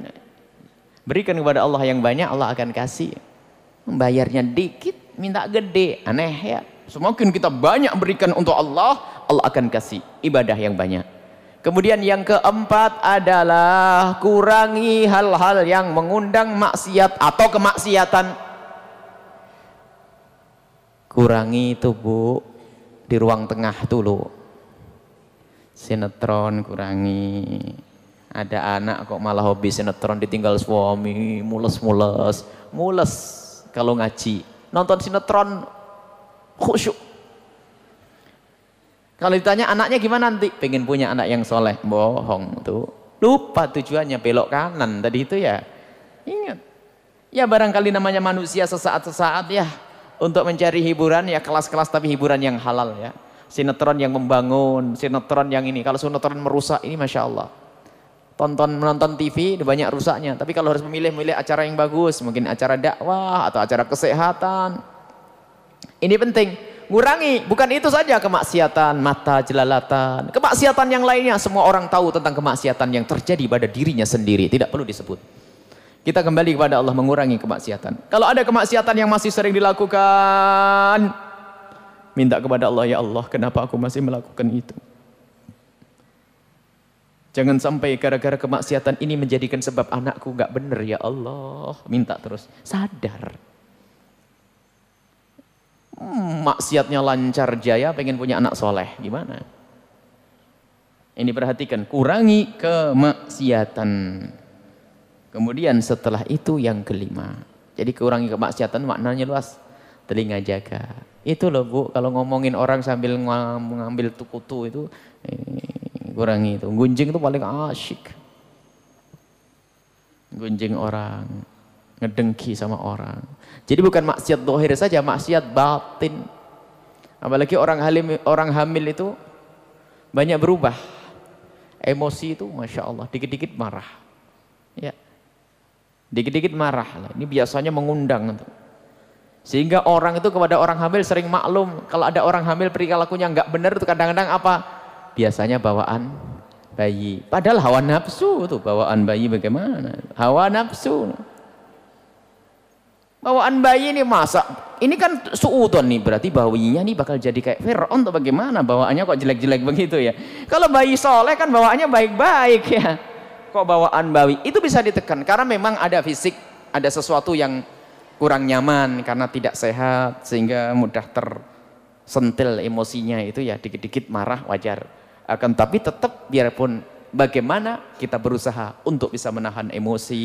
berikan kepada Allah yang banyak Allah akan kasih. Membayarnya dikit minta gede. Aneh ya. Semakin kita banyak berikan untuk Allah Allah akan kasih ibadah yang banyak. Kemudian yang keempat adalah kurangi hal-hal yang mengundang maksiat atau kemaksiatan. Kurangi itu bu di ruang tengah dulu. Sinetron kurangi. Ada anak kok malah hobi sinetron ditinggal suami mules-mules. Mules kalau ngaji nonton sinetron khusyuk. Kalau ditanya anaknya gimana nanti? Pengen punya anak yang soleh. Bohong tuh. Lupa tujuannya belok kanan tadi itu ya. Ingat. Ya barangkali namanya manusia sesaat-sesaat ya. Untuk mencari hiburan ya kelas-kelas tapi hiburan yang halal ya. Sinetron yang membangun, sinetron yang ini. Kalau sinetron merusak ini Masya Allah tonton menonton TV banyak rusaknya. Tapi kalau harus memilih milih acara yang bagus mungkin acara dakwah atau acara kesehatan. Ini penting. Ngurangi. Bukan itu saja kemaksiatan mata jelalatan. Kemaksiatan yang lainnya. Semua orang tahu tentang kemaksiatan yang terjadi pada dirinya sendiri. Tidak perlu disebut. Kita kembali kepada Allah mengurangi kemaksiatan. Kalau ada kemaksiatan yang masih sering dilakukan minta kepada Allah ya Allah kenapa aku masih melakukan itu Jangan sampai gara-gara kemaksiatan ini menjadikan sebab anakku gak benar ya Allah. Minta terus. Sadar. Hmm, maksiatnya lancar jaya pengen punya anak soleh. Gimana? Ini perhatikan. Kurangi kemaksiatan. Kemudian setelah itu yang kelima. Jadi kurangi kemaksiatan maknanya luas. Telinga jaga. Itu loh bu. Kalau ngomongin orang sambil ngambil tukutu itu. Eh, kurangi itu. Gunjing itu paling asyik. Gunjing orang. Ngedengki sama orang. Jadi bukan maksiat dohir saja maksiat batin. Apalagi orang halim orang hamil itu banyak berubah. Emosi itu masya Allah dikit-dikit marah. Ya. Dikit-dikit marah ini biasanya mengundang sehingga orang itu kepada orang hamil sering maklum kalau ada orang hamil perilakunya nggak benar itu kadang-kadang apa biasanya bawaan bayi. Padahal hawa nafsu tuh bawaan bayi bagaimana? Hawa nafsu. Bawaan bayi ini masa ini kan suudon nih berarti bayinya nih bakal jadi kayak Fir'aun atau bagaimana bawaannya kok jelek-jelek begitu ya. Kalau bayi soleh kan bawaannya baik-baik ya. Kok bawaan bayi itu bisa ditekan karena memang ada fisik ada sesuatu yang kurang nyaman karena tidak sehat sehingga mudah tersentil emosinya itu ya dikit-dikit marah wajar akan tapi tetap biarpun bagaimana kita berusaha untuk bisa menahan emosi.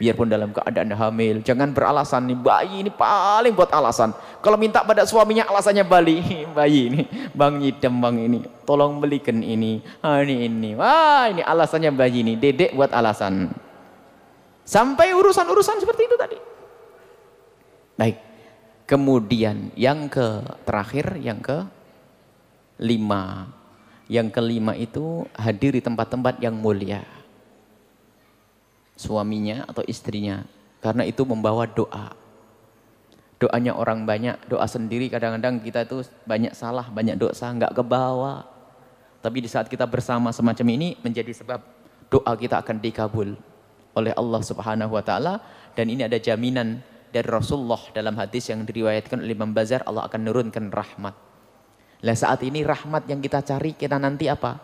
Biarpun dalam keadaan hamil. Jangan beralasan nih bayi ini paling buat alasan. Kalau minta pada suaminya alasannya bali. Bayi ini bang nyidam bang ini. Tolong belikan ini ah, ini ini. Wah ini alasannya bayi ini. Dedek buat alasan. Sampai urusan-urusan seperti itu tadi. Baik. Kemudian yang ke terakhir, yang ke lima. Yang kelima itu hadir di tempat-tempat yang mulia. Suaminya atau istrinya. Karena itu membawa doa. Doanya orang banyak, doa sendiri kadang-kadang kita itu banyak salah, banyak dosa, nggak ke bawah. Tapi di saat kita bersama semacam ini menjadi sebab doa kita akan dikabul oleh Allah Subhanahu wa taala dan ini ada jaminan dari Rasulullah dalam hadis yang diriwayatkan oleh Imam Bazar Allah akan menurunkan rahmat. Lah saat ini rahmat yang kita cari kita nanti apa?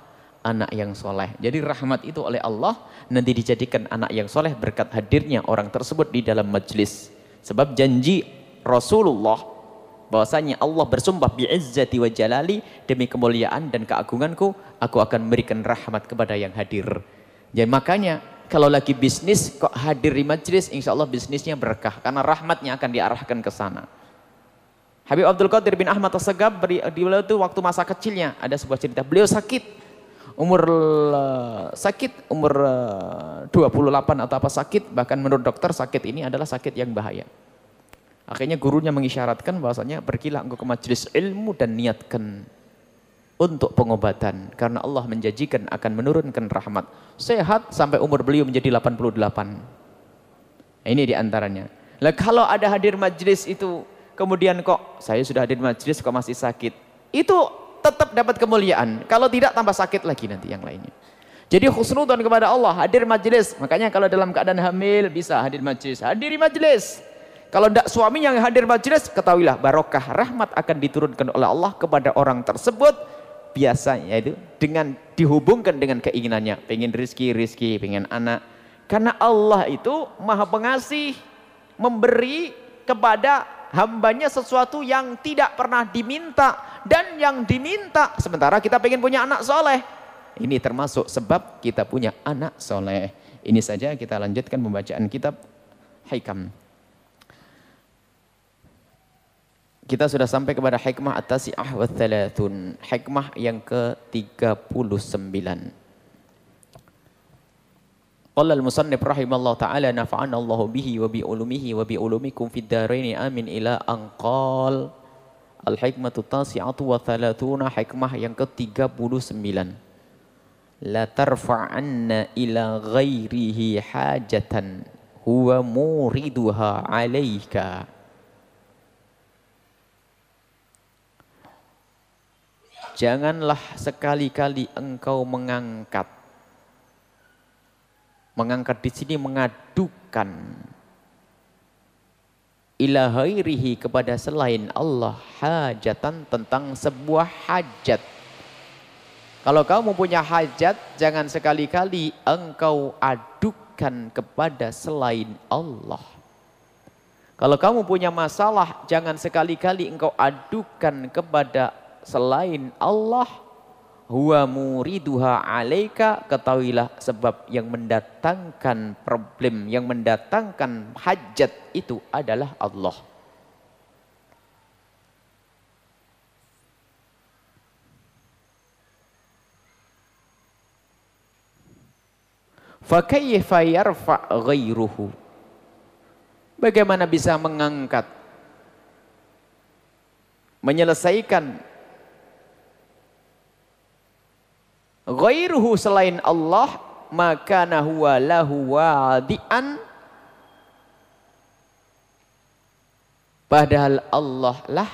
Anak yang soleh. Jadi rahmat itu oleh Allah nanti dijadikan anak yang soleh berkat hadirnya orang tersebut di dalam majlis. Sebab janji Rasulullah bahwasanya Allah bersumpah bi'izzati wa jalali demi kemuliaan dan keagunganku aku akan memberikan rahmat kepada yang hadir. Jadi makanya kalau lagi bisnis kok hadir di majlis, insya Allah bisnisnya berkah. Karena rahmatnya akan diarahkan ke sana. Habib Abdul Qadir bin Ahmad As-Sagab, beliau itu waktu masa kecilnya, ada sebuah cerita. Beliau sakit. Umur uh, sakit, umur uh, 28 atau apa sakit. Bahkan menurut dokter sakit ini adalah sakit yang bahaya. Akhirnya gurunya mengisyaratkan bahwasanya pergilah engkau ke majlis ilmu dan niatkan untuk pengobatan karena Allah menjanjikan akan menurunkan rahmat sehat sampai umur beliau menjadi 88 ini di antaranya lah kalau ada hadir majlis itu kemudian kok saya sudah hadir majlis kok masih sakit? Itu tetap dapat kemuliaan. Kalau tidak tambah sakit lagi nanti yang lainnya. Jadi khusnudan kepada Allah hadir majlis. Makanya kalau dalam keadaan hamil bisa hadir majlis. Hadiri majlis. Kalau tidak suami yang hadir majlis ketahuilah barokah rahmat akan diturunkan oleh Allah kepada orang tersebut. Biasanya itu dengan dihubungkan dengan keinginannya. Pengen rizki rizki pengen anak. Karena Allah itu maha pengasih memberi kepada hambanya sesuatu yang tidak pernah diminta dan yang diminta sementara kita pengen punya anak soleh ini termasuk sebab kita punya anak soleh ini saja kita lanjutkan pembacaan kitab Haikam Kita sudah sampai kepada hikmah at-tasi'ah wa thalathun. Hikmah yang ke-39. Qala al-musannif rahimallahu taala nafa'ana Allah bihi wa bi ulumihi wa bi ulumikum fid dharain amin ila anqal al-hikmatu tasi'atu wa thalathuna hikmah yang ke-39 la tarfa'anna ila ghairihi hajatan huwa muriduha 'alaika Janganlah sekali-kali engkau mengangkat. Mengangkat di sini mengadukan ilahairihi kepada selain Allah hajatan tentang sebuah hajat. Kalau kamu punya hajat, jangan sekali-kali engkau adukan kepada selain Allah. Kalau kamu punya masalah, jangan sekali-kali engkau adukan kepada selain Allah huwa muriduha alaika ketahuilah sebab yang mendatangkan problem yang mendatangkan hajat itu adalah Allah. Fakayfa yarfa ghairuhu? Bagaimana bisa mengangkat menyelesaikan ghairuhu selain Allah maka huwa lahu wadi'an. Padahal Allah lah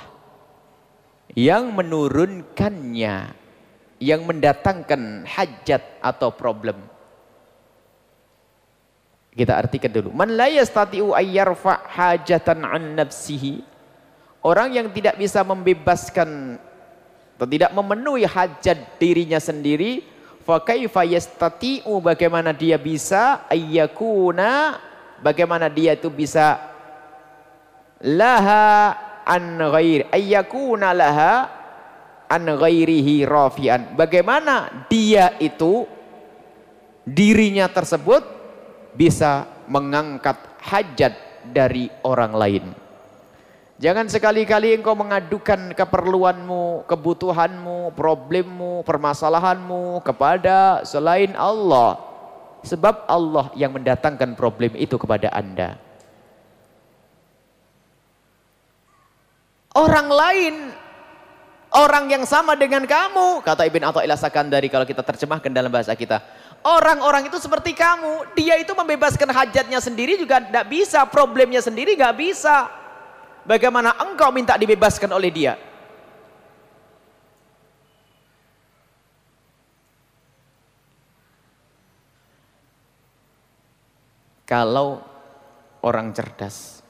yang menurunkannya yang mendatangkan hajat atau problem. Kita artikan dulu. Man la yastati'u ayyarfa hajatan an nafsihi. Orang yang tidak bisa membebaskan atau tidak memenuhi hajat dirinya sendiri fa kaifa yastati'u bagaimana dia bisa ayyakuna bagaimana dia itu bisa laha an ghair ayyakuna laha an ghairihi rafian. Bagaimana dia itu dirinya tersebut bisa mengangkat hajat dari orang lain Jangan sekali-kali engkau mengadukan keperluanmu, kebutuhanmu, problemmu, permasalahanmu kepada selain Allah. Sebab Allah yang mendatangkan problem itu kepada anda. Orang lain, orang yang sama dengan kamu, kata Ibn Atta'illah Sakandari kalau kita terjemahkan dalam bahasa kita. Orang-orang itu seperti kamu, dia itu membebaskan hajatnya sendiri juga tidak bisa, problemnya sendiri nggak bisa. Bagaimana engkau minta dibebaskan oleh dia? Kalau orang cerdas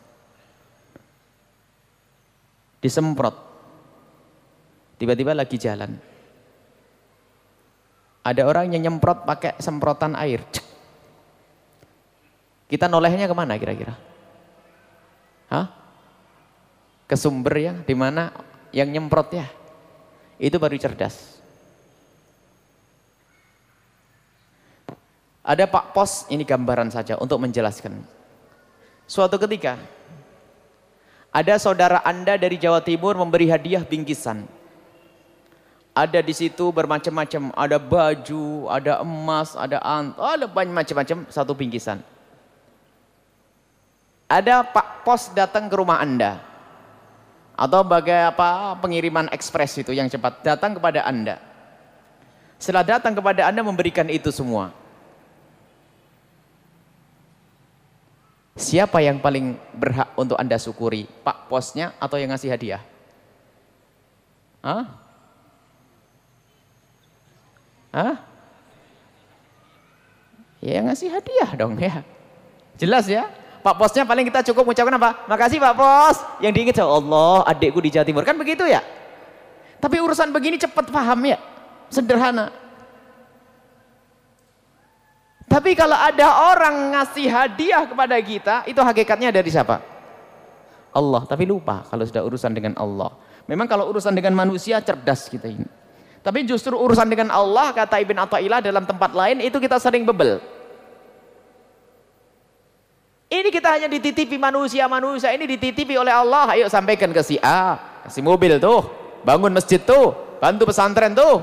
disemprot tiba-tiba lagi jalan ada orang yang nyemprot pakai semprotan air kita nolehnya ke mana kira-kira Hah? Ke sumber ya, di mana yang nyemprot ya. Itu baru cerdas. Ada Pak Pos, ini gambaran saja untuk menjelaskan. Suatu ketika, ada saudara Anda dari Jawa Timur memberi hadiah bingkisan. Ada di situ bermacam-macam, ada baju, ada emas, ada ant, ada banyak macam-macam satu bingkisan. Ada Pak Pos datang ke rumah Anda atau bagai apa pengiriman ekspres itu yang cepat datang kepada Anda. Setelah datang kepada Anda memberikan itu semua. Siapa yang paling berhak untuk Anda syukuri? Pak posnya atau yang ngasih hadiah? Hah? Hah? Ya yang ngasih hadiah dong ya. Jelas ya? Pak Posnya paling kita cukup mengucapkan apa? Makasih Pak Pos. Yang diingat Allah, adikku di Jawa Timur. Kan begitu ya? Tapi urusan begini cepat paham ya. Sederhana. Tapi kalau ada orang ngasih hadiah kepada kita, itu hakikatnya dari siapa? Allah. Tapi lupa kalau sudah urusan dengan Allah. Memang kalau urusan dengan manusia cerdas kita ini. Tapi justru urusan dengan Allah, kata Ibn Atta'illah dalam tempat lain, itu kita sering bebel. Ini kita hanya dititipi manusia-manusia ini dititipi oleh Allah. Ayo sampaikan ke si A, kasih mobil tuh, bangun masjid tuh, bantu pesantren tuh.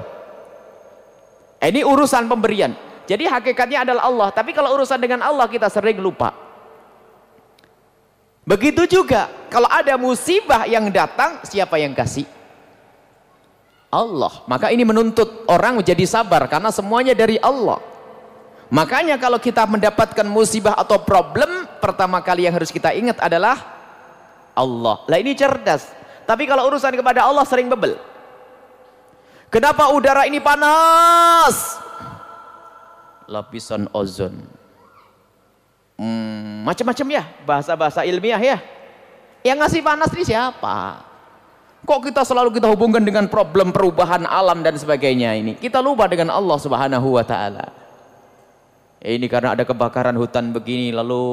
Ini urusan pemberian. Jadi hakikatnya adalah Allah. Tapi kalau urusan dengan Allah kita sering lupa. Begitu juga kalau ada musibah yang datang, siapa yang kasih? Allah. Maka ini menuntut orang menjadi sabar karena semuanya dari Allah. Makanya kalau kita mendapatkan musibah atau problem, pertama kali yang harus kita ingat adalah Allah. Lah ini cerdas. Tapi kalau urusan kepada Allah sering bebel. Kenapa udara ini panas? Lapisan ozon. Hmm, macam-macam ya, bahasa-bahasa ilmiah ya. Yang ngasih panas ini siapa? Kok kita selalu kita hubungkan dengan problem perubahan alam dan sebagainya ini? Kita lupa dengan Allah Subhanahu wa taala. Ini karena ada kebakaran hutan begini lalu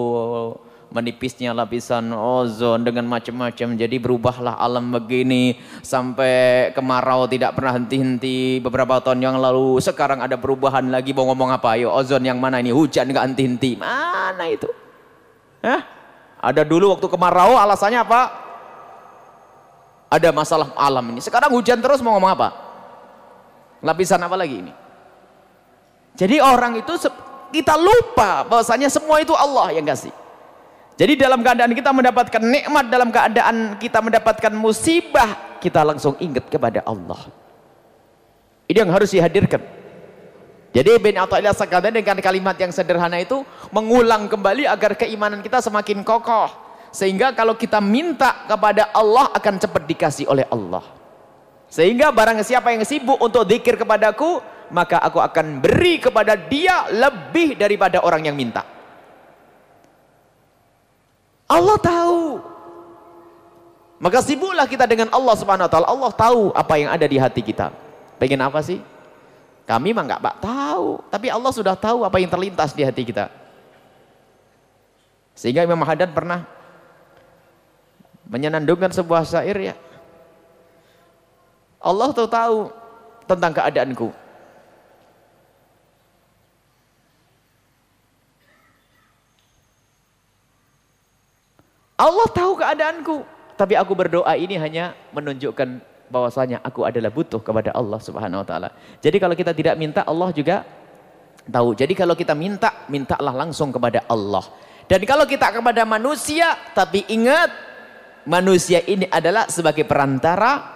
menipisnya lapisan ozon dengan macam-macam. Jadi berubahlah alam begini sampai kemarau tidak pernah henti-henti beberapa tahun yang lalu. Sekarang ada perubahan lagi. Mau ngomong apa? Ayo ozon yang mana ini? Hujan nggak henti-henti. Mana itu? Hah? ada dulu waktu kemarau alasannya apa? Ada masalah alam ini. Sekarang hujan terus mau ngomong apa? Lapisan apa lagi ini? Jadi orang itu kita lupa bahwasanya semua itu Allah yang kasih. Jadi dalam keadaan kita mendapatkan nikmat, dalam keadaan kita mendapatkan musibah, kita langsung ingat kepada Allah. Ini yang harus dihadirkan. Jadi Ibn Atta'illah sekalian dengan kalimat yang sederhana itu mengulang kembali agar keimanan kita semakin kokoh. Sehingga kalau kita minta kepada Allah akan cepat dikasih oleh Allah. Sehingga barang siapa yang sibuk untuk zikir kepadaku, maka aku akan beri kepada dia lebih daripada orang yang minta. Allah tahu. Maka sibuklah kita dengan Allah Subhanahu wa taala. Allah tahu apa yang ada di hati kita. Pengen apa sih? Kami mah enggak tahu, tapi Allah sudah tahu apa yang terlintas di hati kita. Sehingga Imam Haddad pernah menyenandungkan sebuah syair ya. Allah tahu tahu tentang keadaanku. Allah tahu keadaanku, tapi aku berdoa ini hanya menunjukkan bahwasanya aku adalah butuh kepada Allah Subhanahu wa taala. Jadi kalau kita tidak minta Allah juga tahu. Jadi kalau kita minta, mintalah langsung kepada Allah. Dan kalau kita kepada manusia, tapi ingat manusia ini adalah sebagai perantara,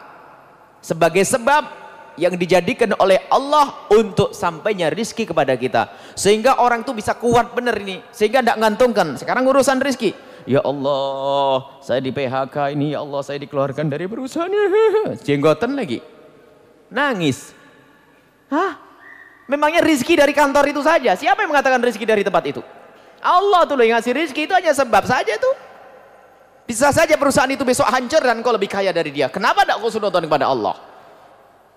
sebagai sebab yang dijadikan oleh Allah untuk sampainya rizki kepada kita. Sehingga orang itu bisa kuat benar ini. Sehingga tidak ngantungkan. Sekarang urusan rizki. Ya Allah, saya di PHK ini, ya Allah saya dikeluarkan dari perusahaannya. Jenggotan lagi. Nangis. Hah? Memangnya rizki dari kantor itu saja? Siapa yang mengatakan rizki dari tempat itu? Allah tuh yang ngasih rizki itu hanya sebab saja tuh. Bisa saja perusahaan itu besok hancur dan kau lebih kaya dari dia. Kenapa tidak kau sudah kepada Allah?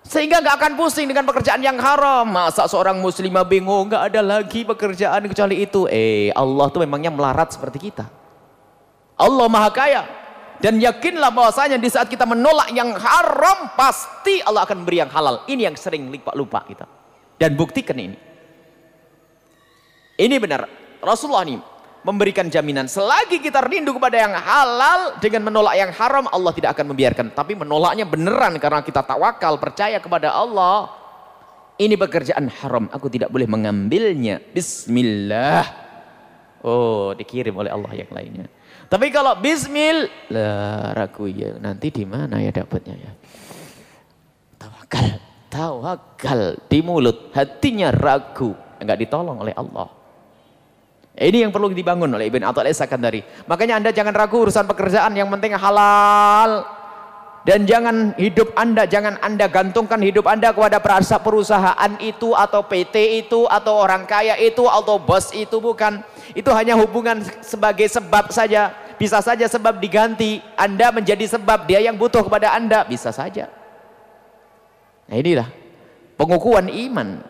Sehingga nggak akan pusing dengan pekerjaan yang haram. Masa seorang muslimah bingung, nggak ada lagi pekerjaan kecuali itu. Eh, Allah tuh memangnya melarat seperti kita. Allah maha kaya. Dan yakinlah bahwasanya di saat kita menolak yang haram, pasti Allah akan memberi yang halal. Ini yang sering lupa-lupa kita. Dan buktikan ini. Ini benar. Rasulullah ini memberikan jaminan. Selagi kita rindu kepada yang halal, dengan menolak yang haram, Allah tidak akan membiarkan. Tapi menolaknya beneran karena kita tawakal, percaya kepada Allah. Ini pekerjaan haram, aku tidak boleh mengambilnya. Bismillah. Oh, dikirim oleh Allah yang lainnya. Tapi kalau bismil, lah ragu ya. Nanti di mana ya dapatnya ya? Tawakal, tawakal di mulut, hatinya ragu, enggak ditolong oleh Allah. Ini yang perlu dibangun oleh Ibn Athaillah Sakandari. Makanya Anda jangan ragu urusan pekerjaan, yang penting halal. Dan jangan hidup Anda, jangan Anda gantungkan hidup Anda kepada perasa perusahaan itu atau PT itu atau orang kaya itu atau bos itu bukan. Itu hanya hubungan sebagai sebab saja. Bisa saja sebab diganti. Anda menjadi sebab dia yang butuh kepada Anda. Bisa saja. Nah inilah pengukuhan iman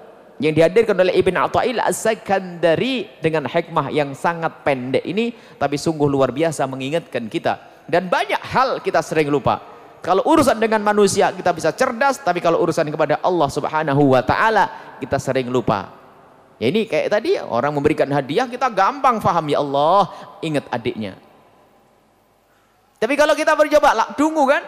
yang dihadirkan oleh Ibn Atta'il As-Sakandari dengan hikmah yang sangat pendek ini tapi sungguh luar biasa mengingatkan kita. Dan banyak hal kita sering lupa. Kalau urusan dengan manusia kita bisa cerdas tapi kalau urusan kepada Allah subhanahu wa ta'ala kita sering lupa. Ya ini kayak tadi orang memberikan hadiah kita gampang faham ya Allah ingat adiknya. Tapi kalau kita bercoba lah, tunggu kan?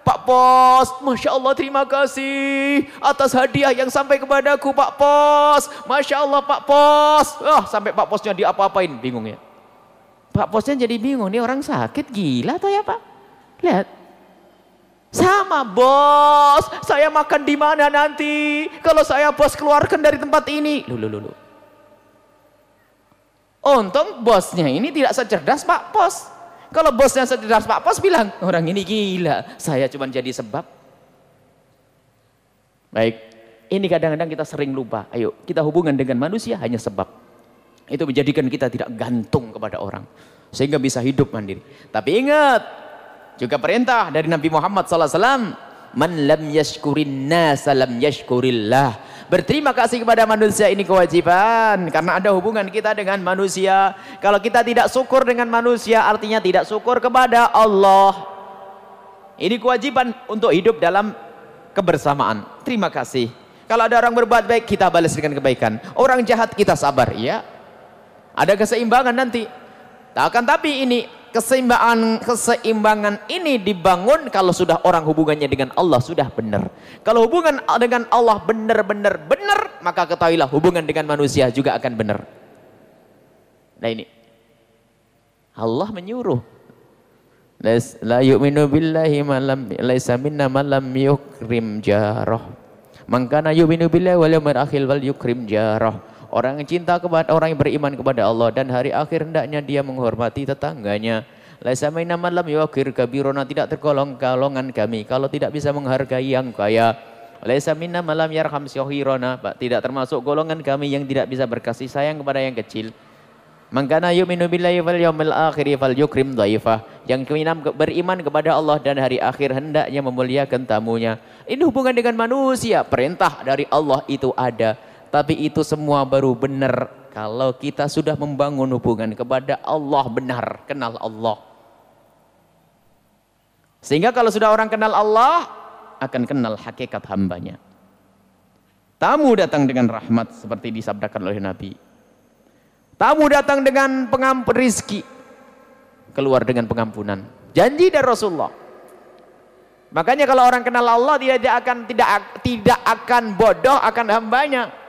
Pak Pos, Masya Allah terima kasih atas hadiah yang sampai kepadaku Pak Pos. Masya Allah Pak Pos. Oh, sampai Pak Posnya diapa-apain, bingung ya. Pak Posnya jadi bingung, ini orang sakit gila atau ya Pak? Lihat. Sama bos, saya makan di mana nanti? Kalau saya bos keluarkan dari tempat ini. Lulu, lulu. Untung bosnya ini tidak secerdas Pak Pos. Kalau bosnya cerdas Pak Pos bilang, orang ini gila, saya cuma jadi sebab. Baik, ini kadang-kadang kita sering lupa. Ayo, kita hubungan dengan manusia hanya sebab. Itu menjadikan kita tidak gantung kepada orang. Sehingga bisa hidup mandiri. Tapi ingat, juga perintah dari Nabi Muhammad SAW. Man lam yashkurin nasa lam yashkurillah Berterima kasih kepada manusia ini kewajiban karena ada hubungan kita dengan manusia. Kalau kita tidak syukur dengan manusia artinya tidak syukur kepada Allah. Ini kewajiban untuk hidup dalam kebersamaan. Terima kasih. Kalau ada orang berbuat baik kita balas dengan kebaikan. Orang jahat kita sabar, ya. Ada keseimbangan nanti. Akan tapi ini keseimbangan keseimbangan ini dibangun kalau sudah orang hubungannya dengan Allah sudah benar. Kalau hubungan dengan Allah benar-benar benar, maka ketahuilah hubungan dengan manusia juga akan benar. Nah ini. Allah menyuruh. La yu'minu billahi malam laisa minna malam yukrim jarah. Mangkana yu'minu billahi wal yawmil akhir wal yukrim jarah. Orang yang cinta kepada orang yang beriman kepada Allah dan hari akhir hendaknya dia menghormati tetangganya. Laisa maina lam yuqir kabirona tidak tergolong golongan kami kalau tidak bisa menghargai yang kaya. Laisa minna malam yarham syahirona, tidak termasuk golongan kami yang tidak bisa berkasih sayang kepada yang kecil. Mangkana yu'minu billahi wal yawmil akhir fal yukrim dhaifah. Yang beriman kepada Allah dan hari akhir hendaknya memuliakan tamunya. Ini hubungan dengan manusia. Perintah dari Allah itu ada tapi itu semua baru benar kalau kita sudah membangun hubungan kepada Allah benar, kenal Allah. Sehingga kalau sudah orang kenal Allah, akan kenal hakikat hambanya. Tamu datang dengan rahmat seperti disabdakan oleh Nabi. Tamu datang dengan pengampun rizki, keluar dengan pengampunan. Janji dari Rasulullah. Makanya kalau orang kenal Allah dia tidak akan tidak tidak akan bodoh akan hambanya.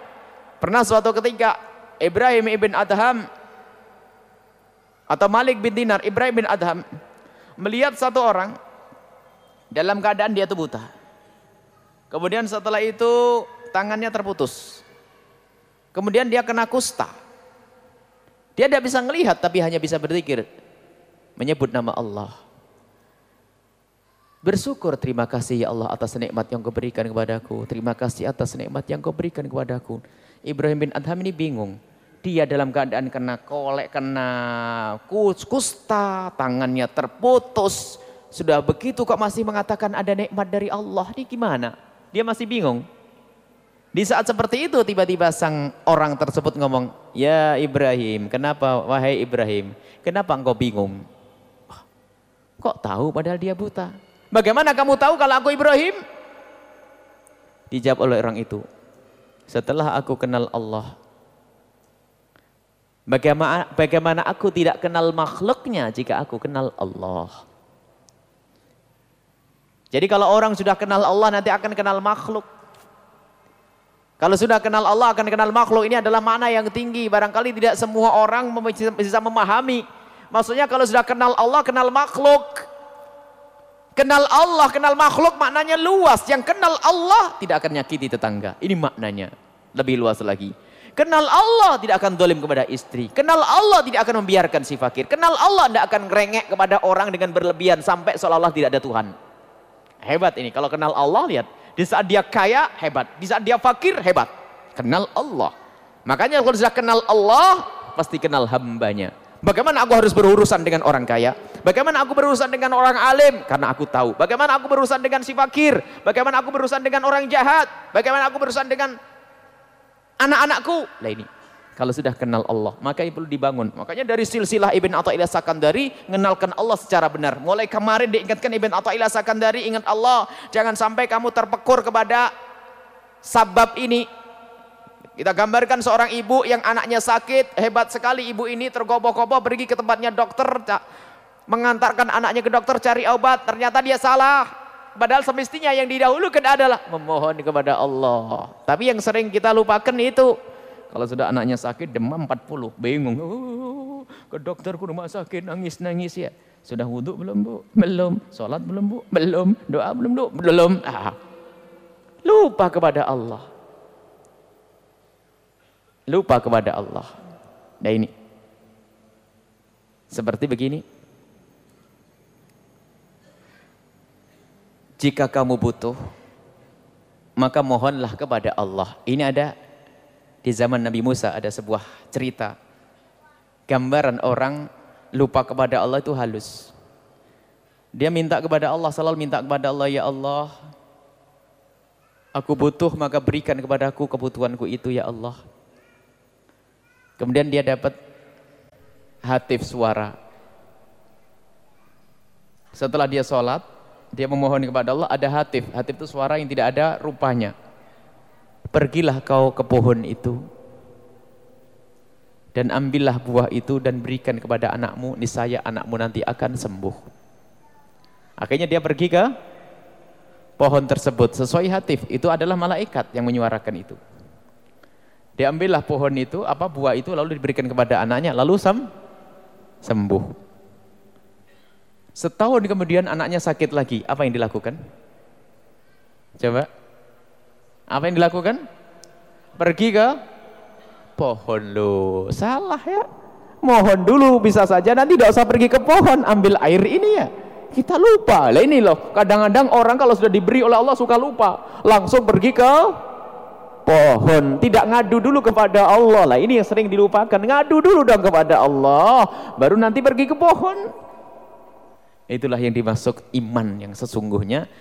Pernah suatu ketika Ibrahim ibn Adham atau Malik bin Dinar, Ibrahim bin Adham melihat satu orang dalam keadaan dia itu buta. Kemudian setelah itu tangannya terputus. Kemudian dia kena kusta. Dia tidak bisa melihat tapi hanya bisa berzikir menyebut nama Allah. Bersyukur terima kasih ya Allah atas nikmat yang kau berikan kepadaku. Terima kasih atas nikmat yang kau berikan kepadaku. Ibrahim bin Adham ini bingung. Dia dalam keadaan kena kolek, kena kusta, tangannya terputus. Sudah begitu kok masih mengatakan ada nikmat dari Allah. Ini gimana? Dia masih bingung. Di saat seperti itu tiba-tiba sang orang tersebut ngomong, Ya Ibrahim, kenapa wahai Ibrahim, kenapa engkau bingung? Kok tahu padahal dia buta? Bagaimana kamu tahu kalau aku Ibrahim? Dijawab oleh orang itu. Setelah aku kenal Allah. Bagaimana, bagaimana aku tidak kenal makhluknya jika aku kenal Allah. Jadi kalau orang sudah kenal Allah nanti akan kenal makhluk. Kalau sudah kenal Allah akan kenal makhluk. Ini adalah mana yang tinggi. Barangkali tidak semua orang bisa memahami. Maksudnya kalau sudah kenal Allah, kenal makhluk. Kenal Allah, kenal makhluk maknanya luas. Yang kenal Allah tidak akan nyakiti tetangga. Ini maknanya. Lebih luas lagi. Kenal Allah tidak akan dolim kepada istri. Kenal Allah tidak akan membiarkan si fakir. Kenal Allah tidak akan ngerengek kepada orang dengan berlebihan. Sampai seolah-olah tidak ada Tuhan. Hebat ini. Kalau kenal Allah lihat. Di saat dia kaya hebat. Di saat dia fakir hebat. Kenal Allah. Makanya kalau sudah kenal Allah pasti kenal hambanya. Bagaimana aku harus berurusan dengan orang kaya? Bagaimana aku berurusan dengan orang alim? Karena aku tahu. Bagaimana aku berurusan dengan si fakir? Bagaimana aku berurusan dengan orang jahat? Bagaimana aku berurusan dengan anak-anakku? Lah ini. Kalau sudah kenal Allah, maka perlu dibangun. Makanya dari silsilah Ibn Atta'illah Sakandari, mengenalkan Allah secara benar. Mulai kemarin diingatkan Ibn Atta'illah Sakandari, ingat Allah. Jangan sampai kamu terpekur kepada sabab ini. Kita gambarkan seorang ibu yang anaknya sakit, hebat sekali ibu ini tergopoh-gopoh pergi ke tempatnya dokter, mengantarkan anaknya ke dokter cari obat, ternyata dia salah. Padahal semestinya yang didahulukan adalah memohon kepada Allah. Tapi yang sering kita lupakan itu, kalau sudah anaknya sakit demam 40, bingung. Oh, ke dokter ke rumah sakit nangis-nangis ya. Sudah wudhu belum bu? Belum. Sholat belum bu? Belum. Doa belum bu? Belum. Ah. Lupa kepada Allah lupa kepada Allah. Nah ini. Seperti begini. Jika kamu butuh, maka mohonlah kepada Allah. Ini ada di zaman Nabi Musa ada sebuah cerita. Gambaran orang lupa kepada Allah itu halus. Dia minta kepada Allah, selalu minta kepada Allah, ya Allah, aku butuh maka berikan kepadaku kebutuhanku itu ya Allah. Kemudian dia dapat hatif suara. Setelah dia sholat, dia memohon kepada Allah, ada hatif. Hatif itu suara yang tidak ada rupanya. Pergilah kau ke pohon itu, dan ambillah buah itu dan berikan kepada anakmu, niscaya anakmu nanti akan sembuh. Akhirnya dia pergi ke pohon tersebut, sesuai hatif, itu adalah malaikat yang menyuarakan itu. Diambillah pohon itu, apa buah itu lalu diberikan kepada anaknya, lalu sem sembuh. Setahun kemudian anaknya sakit lagi, apa yang dilakukan? Coba. Apa yang dilakukan? Pergi ke pohon lo. Salah ya. Mohon dulu bisa saja nanti tidak usah pergi ke pohon, ambil air ini ya. Kita lupa. Lah ini loh, kadang-kadang orang kalau sudah diberi oleh Allah suka lupa. Langsung pergi ke pohon tidak ngadu dulu kepada Allah lah ini yang sering dilupakan ngadu dulu dong kepada Allah baru nanti pergi ke pohon itulah yang dimasuk iman yang sesungguhnya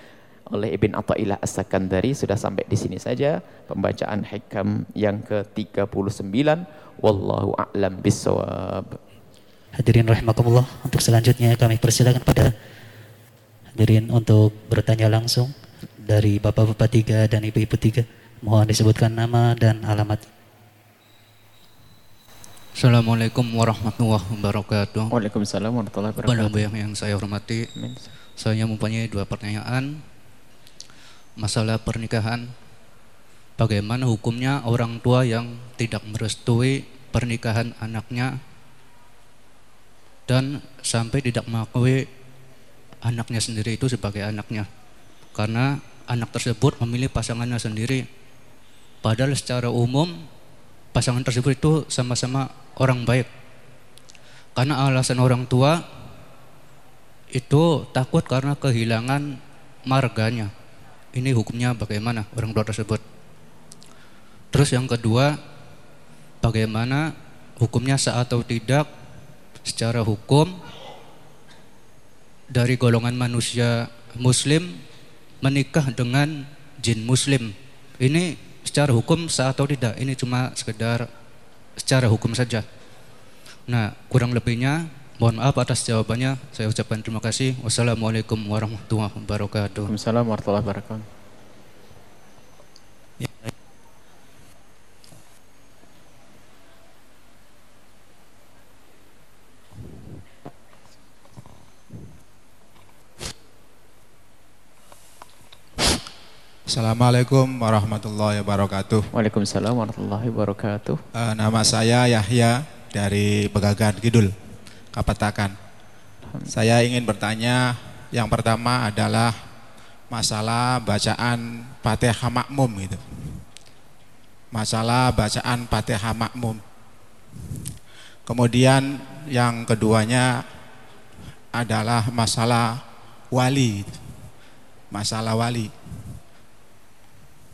oleh Ibn Atta'illah As-Sakandari. Sudah sampai di sini saja pembacaan hikam yang ke-39 wallahu a'lam bissawab. Hadirin rahimakumullah untuk selanjutnya kami persilakan pada hadirin untuk bertanya langsung dari bapak-bapak tiga dan ibu-ibu tiga. Mohon disebutkan nama dan alamat Assalamualaikum warahmatullahi wabarakatuh. Waalaikumsalam warahmatullahi wabarakatuh. Kepada yang saya hormati, saya mempunyai dua pertanyaan. Masalah pernikahan, bagaimana hukumnya orang tua yang tidak merestui pernikahan anaknya dan sampai tidak mengakui anaknya sendiri itu sebagai anaknya karena anak tersebut memilih pasangannya sendiri padahal secara umum pasangan tersebut itu sama-sama orang baik. Karena alasan orang tua itu takut karena kehilangan marganya. Ini hukumnya bagaimana orang tua tersebut? Terus yang kedua, bagaimana hukumnya sah atau tidak secara hukum dari golongan manusia muslim menikah dengan jin muslim. Ini secara hukum sah atau tidak? Ini cuma sekedar secara hukum saja. Nah, kurang lebihnya mohon maaf atas jawabannya. Saya ucapkan terima kasih. Wassalamualaikum warahmatullahi wabarakatuh. Waalaikumsalam warahmatullahi wabarakatuh. Assalamualaikum warahmatullahi wabarakatuh. Waalaikumsalam warahmatullahi wabarakatuh. Uh, nama saya Yahya dari Begagan Kidul, Kapetakan. Saya ingin bertanya, yang pertama adalah masalah bacaan Fatihah makmum itu. Masalah bacaan Fatihah makmum. Kemudian yang keduanya adalah masalah wali. Masalah wali.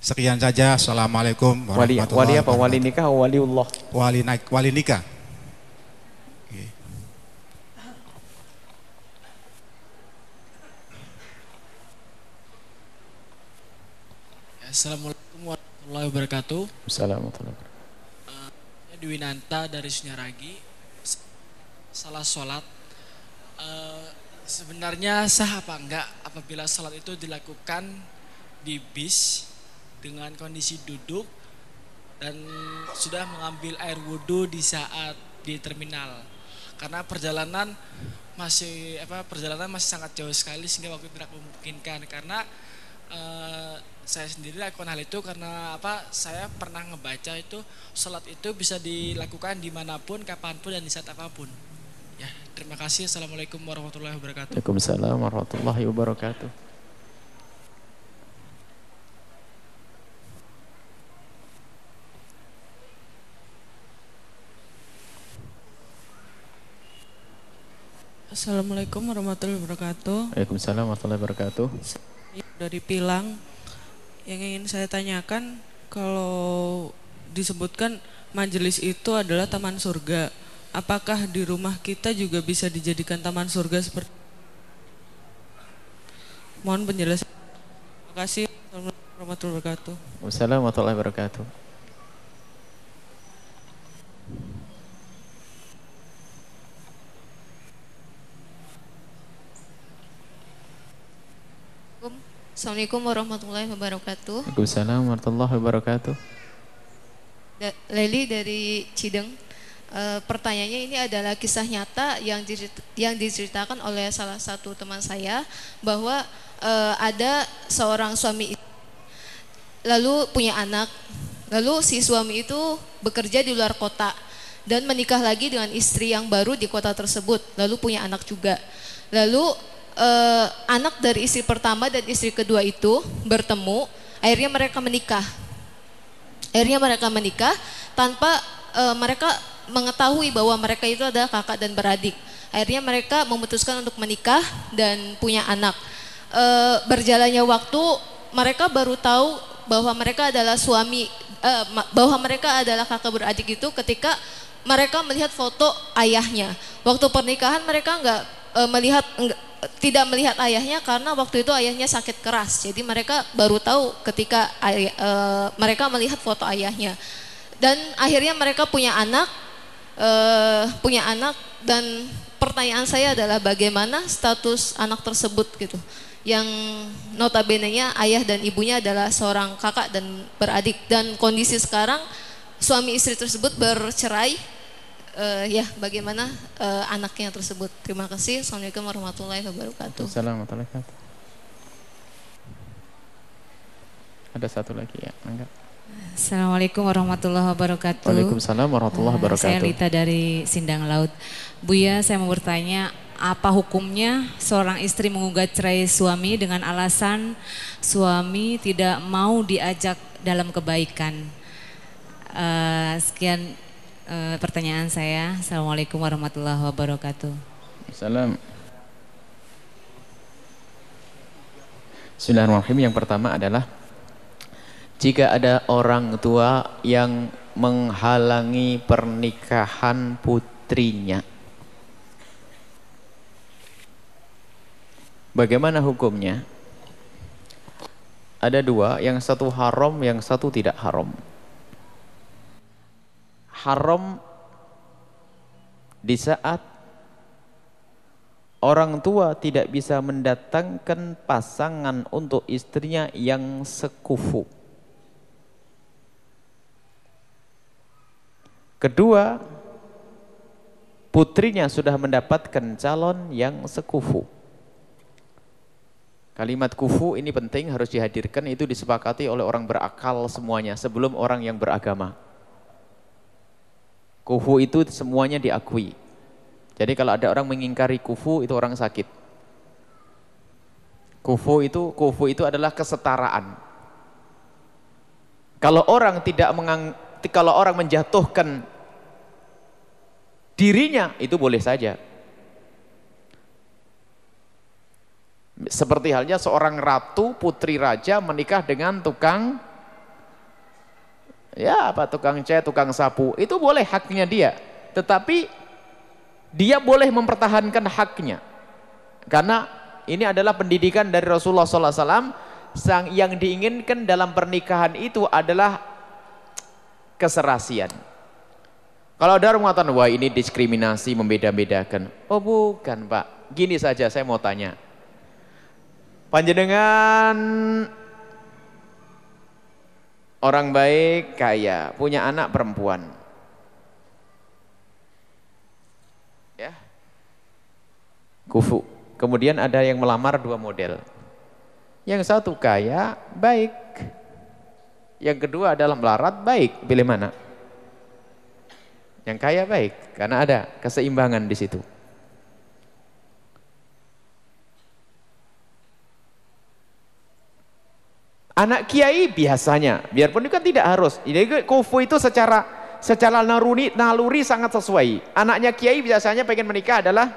Sekian saja. Assalamualaikum warahmatullahi wabarakatuh. Wali apa? Wali nikah atau waliullah? Wali, wali nikah. Assalamualaikum warahmatullahi wabarakatuh. Assalamualaikum. Uh, Dewi Nanta dari Sunyaragi. Salah sholat. Uh, sebenarnya sah apa enggak apabila sholat itu dilakukan di bis dengan kondisi duduk dan sudah mengambil air wudhu di saat di terminal. Karena perjalanan masih apa perjalanan masih sangat jauh sekali sehingga waktu tidak memungkinkan. Karena uh, saya sendiri lakukan hal itu karena apa saya pernah ngebaca itu sholat itu bisa dilakukan di mana pun kapan pun dan di saat apa pun. Ya terima kasih. Assalamualaikum warahmatullahi wabarakatuh. Waalaikumsalam warahmatullahi wabarakatuh Assalamualaikum warahmatullahi wabarakatuh. Waalaikumsalam warahmatullahi wabarakatuh. Dari Pilang, yang ingin saya tanyakan kalau disebutkan majelis itu adalah taman surga, apakah di rumah kita juga bisa dijadikan taman surga seperti? Mohon penjelasan. Terima kasih. Assalamualaikum warahmatullahi wabarakatuh. Wassalamualaikum warahmatullahi wabarakatuh. Assalamualaikum warahmatullahi wabarakatuh. Waalaikumsalam warahmatullahi wabarakatuh. Da Leli dari Cideng. E, pertanyaannya ini adalah kisah nyata yang yang diceritakan oleh salah satu teman saya bahwa e, ada seorang suami lalu punya anak. Lalu si suami itu bekerja di luar kota dan menikah lagi dengan istri yang baru di kota tersebut. Lalu punya anak juga. Lalu uh, anak dari istri pertama dan istri kedua itu bertemu, akhirnya mereka menikah. Akhirnya mereka menikah tanpa uh, mereka mengetahui bahwa mereka itu adalah kakak dan beradik. Akhirnya mereka memutuskan untuk menikah dan punya anak. E, berjalannya waktu, mereka baru tahu bahwa mereka adalah suami, e, bahwa mereka adalah kakak beradik itu ketika mereka melihat foto ayahnya. Waktu pernikahan mereka nggak e, melihat tidak melihat ayahnya karena waktu itu ayahnya sakit keras. Jadi mereka baru tahu ketika ay- eh, mereka melihat foto ayahnya. Dan akhirnya mereka punya anak, eh, punya anak dan pertanyaan saya adalah bagaimana status anak tersebut gitu. Yang notabene-nya ayah dan ibunya adalah seorang kakak dan beradik dan kondisi sekarang suami istri tersebut bercerai eh, ya bagaimana eh, anaknya tersebut. Terima kasih. Assalamualaikum warahmatullahi wabarakatuh. Assalamualaikum warahmatullahi wabarakatuh. Ada satu lagi ya, enggak? Assalamualaikum warahmatullahi wabarakatuh. Waalaikumsalam warahmatullahi Eh, Saya wabarakatuh. Lita dari Sindang Laut. Buya, saya mau bertanya, apa hukumnya seorang istri menggugat cerai suami dengan alasan suami tidak mau diajak dalam kebaikan? Eh, sekian eh, pertanyaan saya. Assalamualaikum warahmatullahi wabarakatuh. Salam. Bismillahirrahmanirrahim. Yang pertama adalah jika ada orang tua yang menghalangi pernikahan putrinya. Bagaimana hukumnya? Ada dua, yang satu haram, yang satu tidak haram. Haram di saat orang tua tidak bisa mendatangkan pasangan untuk istrinya yang sekufu. Kedua, putrinya sudah mendapatkan calon yang sekufu. Kalimat kufu ini penting harus dihadirkan itu disepakati oleh orang berakal semuanya sebelum orang yang beragama. Kufu itu semuanya diakui. Jadi kalau ada orang mengingkari kufu itu orang sakit. Kufu itu kufu itu adalah kesetaraan. Kalau orang tidak mengang, kalau orang menjatuhkan dirinya itu boleh saja. Seperti halnya seorang ratu putri raja menikah dengan tukang ya apa tukang cat, tukang sapu, itu boleh haknya dia. Tetapi dia boleh mempertahankan haknya. Karena ini adalah pendidikan dari Rasulullah SAW sang yang diinginkan dalam pernikahan itu adalah keserasian. Kalau ada orang mengatakan, wah ini diskriminasi, membeda-bedakan. Oh bukan pak, gini saja saya mau tanya. Panjenengan orang baik, kaya, punya anak perempuan. Ya. Kufu. Kemudian ada yang melamar dua model. Yang satu kaya, baik. Yang kedua adalah melarat, baik. Pilih mana? Yang kaya baik, karena ada keseimbangan di situ. Anak kiai biasanya, biarpun itu kan tidak harus. Jadi kufu itu secara secara naluri, naluri sangat sesuai. Anaknya kiai biasanya pengen menikah adalah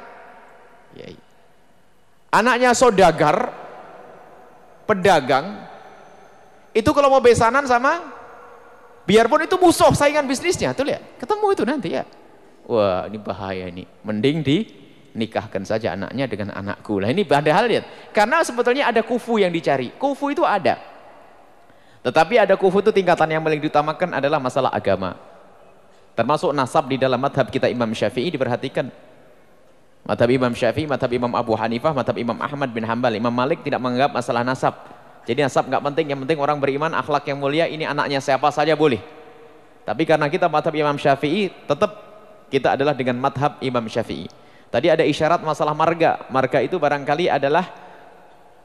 kiai. Anaknya sodagar, pedagang, itu kalau mau besanan sama, biarpun itu musuh saingan bisnisnya, tuh lihat, ketemu itu nanti ya. Wah ini bahaya ini, mending dinikahkan saja anaknya dengan anakku. Lah ini padahal lihat, karena sebetulnya ada kufu yang dicari, kufu itu ada. Tetapi ada kufu itu tingkatan yang paling diutamakan adalah masalah agama. Termasuk nasab di dalam madhab kita Imam Syafi'i diperhatikan. Madhab Imam Syafi'i, madhab Imam Abu Hanifah, madhab Imam Ahmad bin Hambal. Imam Malik tidak menganggap masalah nasab. Jadi nasab nggak penting, yang penting orang beriman, akhlak yang mulia, ini anaknya siapa saja boleh. Tapi karena kita madhab Imam Syafi'i, tetap kita adalah dengan madhab Imam Syafi'i. Tadi ada isyarat masalah marga. Marga itu barangkali adalah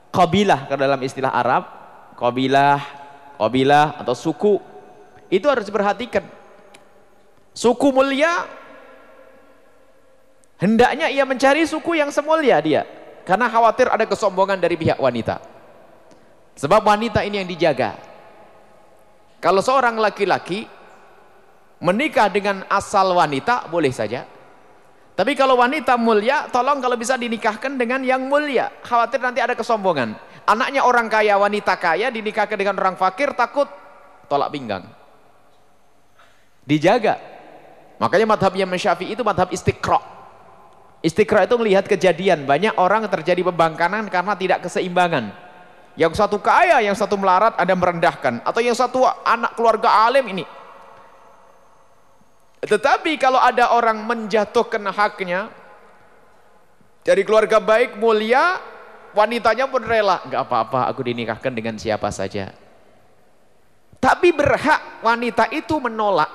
kabilah ke dalam istilah Arab. Kabilah, kabilah atau suku. Itu harus diperhatikan. Suku mulia, hendaknya ia mencari suku yang semulia dia. Karena khawatir ada kesombongan dari pihak wanita. Sebab wanita ini yang dijaga. Kalau seorang laki-laki menikah dengan asal wanita, boleh saja. Tapi kalau wanita mulia, tolong kalau bisa dinikahkan dengan yang mulia. Khawatir nanti ada kesombongan. Anaknya orang kaya, wanita kaya, dinikahkan dengan orang fakir, takut tolak pinggang. Dijaga. Makanya madhab Imam Syafi'i itu madhab istiqra. Istiqra itu melihat kejadian. Banyak orang terjadi pembangkangan karena tidak keseimbangan. Yang satu kaya, yang satu melarat, ada merendahkan. Atau yang satu anak keluarga alim ini. Tetapi kalau ada orang menjatuhkan haknya, dari keluarga baik, mulia, wanitanya pun rela. Gak apa-apa, aku dinikahkan dengan siapa saja. Tapi berhak wanita itu menolak.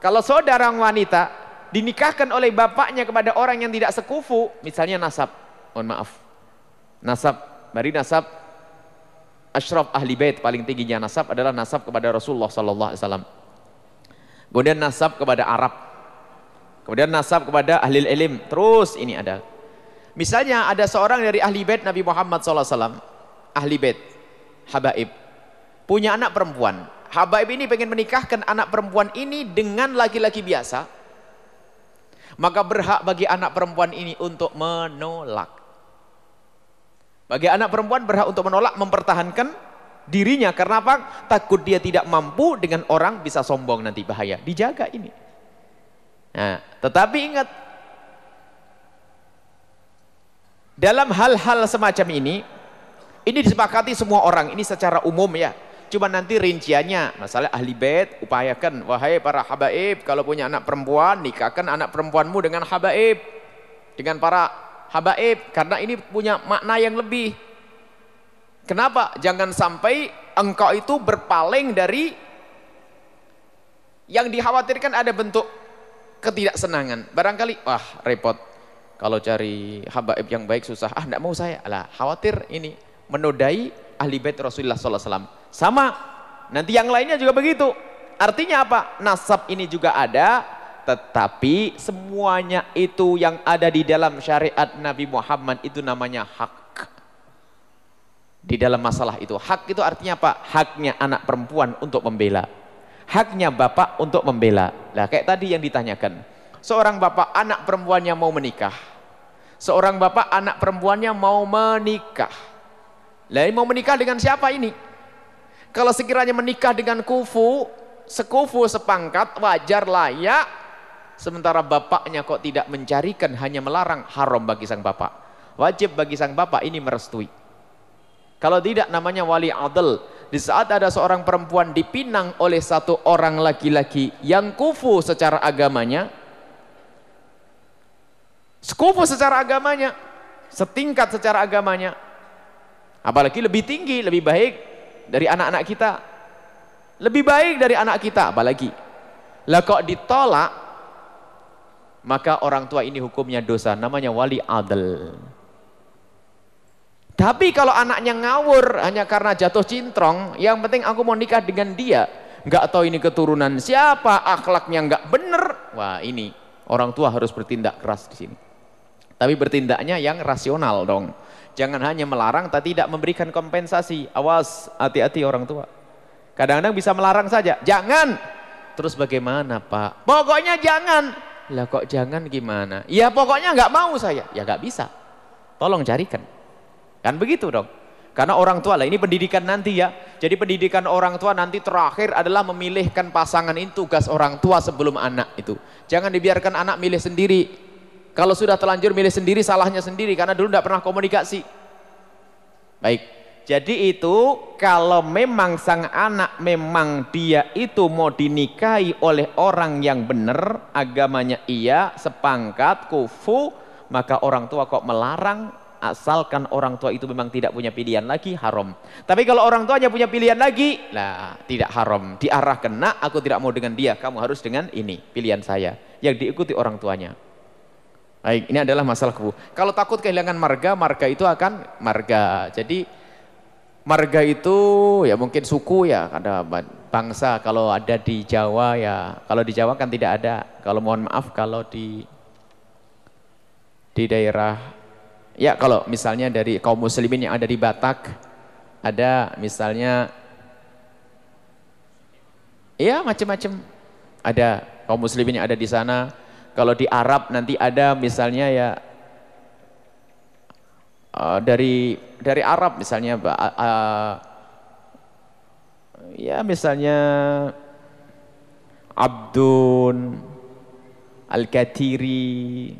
Kalau saudara wanita dinikahkan oleh bapaknya kepada orang yang tidak sekufu, misalnya nasab, mohon maaf, nasab, mari nasab, ashraf ahli bait paling tingginya nasab adalah nasab kepada Rasulullah Sallallahu Alaihi Wasallam. Kemudian nasab kepada Arab, kemudian nasab kepada ahli ilim, terus ini ada. Misalnya ada seorang dari ahli bait Nabi Muhammad Wasallam, ahli bait, habaib, punya anak perempuan. Habaib ini pengen menikahkan anak perempuan ini dengan laki-laki biasa, maka berhak bagi anak perempuan ini untuk menolak. Bagi anak perempuan berhak untuk menolak, mempertahankan dirinya. Karena apa? Takut dia tidak mampu dengan orang bisa sombong nanti bahaya. Dijaga ini. Nah, tetapi ingat, dalam hal-hal semacam ini, ini disepakati semua orang. Ini secara umum ya. Cuma nanti rinciannya, masalah ahli bait upayakan wahai para habaib kalau punya anak perempuan nikahkan anak perempuanmu dengan habaib dengan para habaib karena ini punya makna yang lebih. Kenapa? Jangan sampai engkau itu berpaling dari yang dikhawatirkan ada bentuk ketidaksenangan. Barangkali wah repot kalau cari habaib yang baik susah. Ah enggak mau saya. Lah khawatir ini menodai ahli bait Rasulullah sallallahu alaihi wasallam. Sama, nanti yang lainnya juga begitu. Artinya apa? Nasab ini juga ada, tetapi semuanya itu yang ada di dalam syariat Nabi Muhammad itu namanya hak. Di dalam masalah itu. Hak itu artinya apa? Haknya anak perempuan untuk membela. Haknya bapak untuk membela. Nah kayak tadi yang ditanyakan. Seorang bapak anak perempuannya mau menikah. Seorang bapak anak perempuannya mau menikah. Lah mau menikah dengan siapa ini? Kalau sekiranya menikah dengan kufu, sekufu sepangkat, wajar layak. Sementara bapaknya kok tidak mencarikan, hanya melarang, haram bagi sang bapak. Wajib bagi sang bapak ini merestui. Kalau tidak namanya wali adil. Di saat ada seorang perempuan dipinang oleh satu orang laki-laki yang kufu secara agamanya, sekufu secara agamanya, setingkat secara agamanya, apalagi lebih tinggi, lebih baik dari anak-anak kita. Lebih baik dari anak kita apalagi. Lah kok ditolak? Maka orang tua ini hukumnya dosa namanya wali adil. Tapi kalau anaknya ngawur hanya karena jatuh cintrong yang penting aku mau nikah dengan dia. Nggak tahu ini keturunan siapa akhlaknya nggak bener. Wah ini orang tua harus bertindak keras di sini tapi bertindaknya yang rasional dong Jangan hanya melarang tapi tidak memberikan kompensasi. Awas, hati-hati orang tua. Kadang-kadang bisa melarang saja. Jangan. Terus bagaimana Pak? Pokoknya jangan. Lah kok jangan gimana? Ya pokoknya nggak mau saya. Ya nggak bisa. Tolong carikan. Kan begitu dong. Karena orang tua lah ini pendidikan nanti ya. Jadi pendidikan orang tua nanti terakhir adalah memilihkan pasangan itu tugas orang tua sebelum anak itu. Jangan dibiarkan anak milih sendiri. Kalau sudah terlanjur milih sendiri, salahnya sendiri karena dulu tidak pernah komunikasi. Baik, jadi itu kalau memang sang anak memang dia itu mau dinikahi oleh orang yang benar, agamanya iya, sepangkat, kufu, maka orang tua kok melarang asalkan orang tua itu memang tidak punya pilihan lagi haram. Tapi kalau orang tuanya punya pilihan lagi, lah tidak haram. Diarahkan, nak aku tidak mau dengan dia, kamu harus dengan ini, pilihan saya. Yang diikuti orang tuanya. Baik, ini adalah masalah kubu. Kalau takut kehilangan marga, marga itu akan marga. Jadi marga itu ya mungkin suku ya, ada bangsa. Kalau ada di Jawa ya, kalau di Jawa kan tidak ada. Kalau mohon maaf kalau di di daerah ya kalau misalnya dari kaum muslimin yang ada di Batak ada misalnya ya macam-macam ada kaum muslimin yang ada di sana kalau di Arab nanti ada misalnya ya uh, dari dari Arab misalnya uh, ya misalnya Abdun Al-Katiri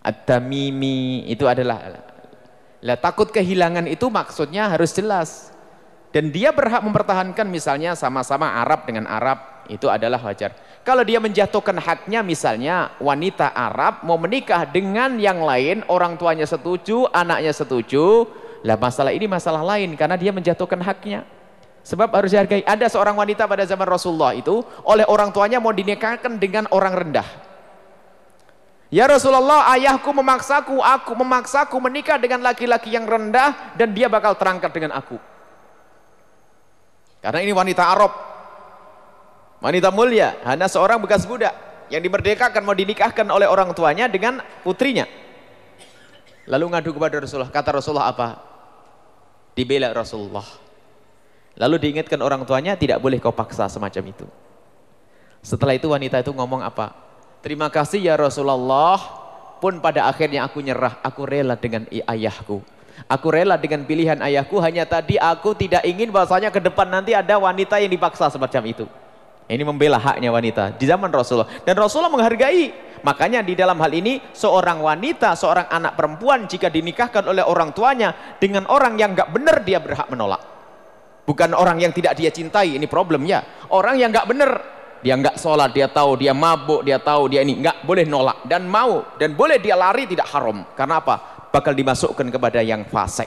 At-Tamimi itu adalah lah takut kehilangan itu maksudnya harus jelas. Dan dia berhak mempertahankan misalnya sama-sama Arab dengan Arab itu adalah wajar. Kalau dia menjatuhkan haknya misalnya wanita Arab mau menikah dengan yang lain, orang tuanya setuju, anaknya setuju, lah masalah ini masalah lain karena dia menjatuhkan haknya. Sebab harus dihargai. Ada seorang wanita pada zaman Rasulullah itu oleh orang tuanya mau dinikahkan dengan orang rendah. Ya Rasulullah, ayahku memaksaku, aku memaksaku menikah dengan laki-laki yang rendah dan dia bakal terangkat dengan aku. Karena ini wanita Arab. Wanita mulia, hanya seorang bekas budak yang dimerdekakan mau dinikahkan oleh orang tuanya dengan putrinya. Lalu ngadu kepada Rasulullah, kata Rasulullah apa? Dibela Rasulullah. Lalu diingatkan orang tuanya, tidak boleh kau paksa semacam itu. Setelah itu wanita itu ngomong apa? Terima kasih ya Rasulullah, pun pada akhirnya aku nyerah, aku rela dengan ayahku. Aku rela dengan pilihan ayahku, hanya tadi aku tidak ingin bahasanya ke depan nanti ada wanita yang dipaksa semacam itu. Ini membela haknya wanita di zaman Rasulullah. Dan Rasulullah menghargai. Makanya di dalam hal ini seorang wanita, seorang anak perempuan jika dinikahkan oleh orang tuanya dengan orang yang nggak benar dia berhak menolak. Bukan orang yang tidak dia cintai, ini problemnya. Orang yang nggak benar, dia nggak sholat, dia tahu, dia mabuk, dia tahu, dia ini nggak boleh nolak dan mau dan boleh dia lari tidak haram. Karena apa? bakal dimasukkan kepada yang fasik.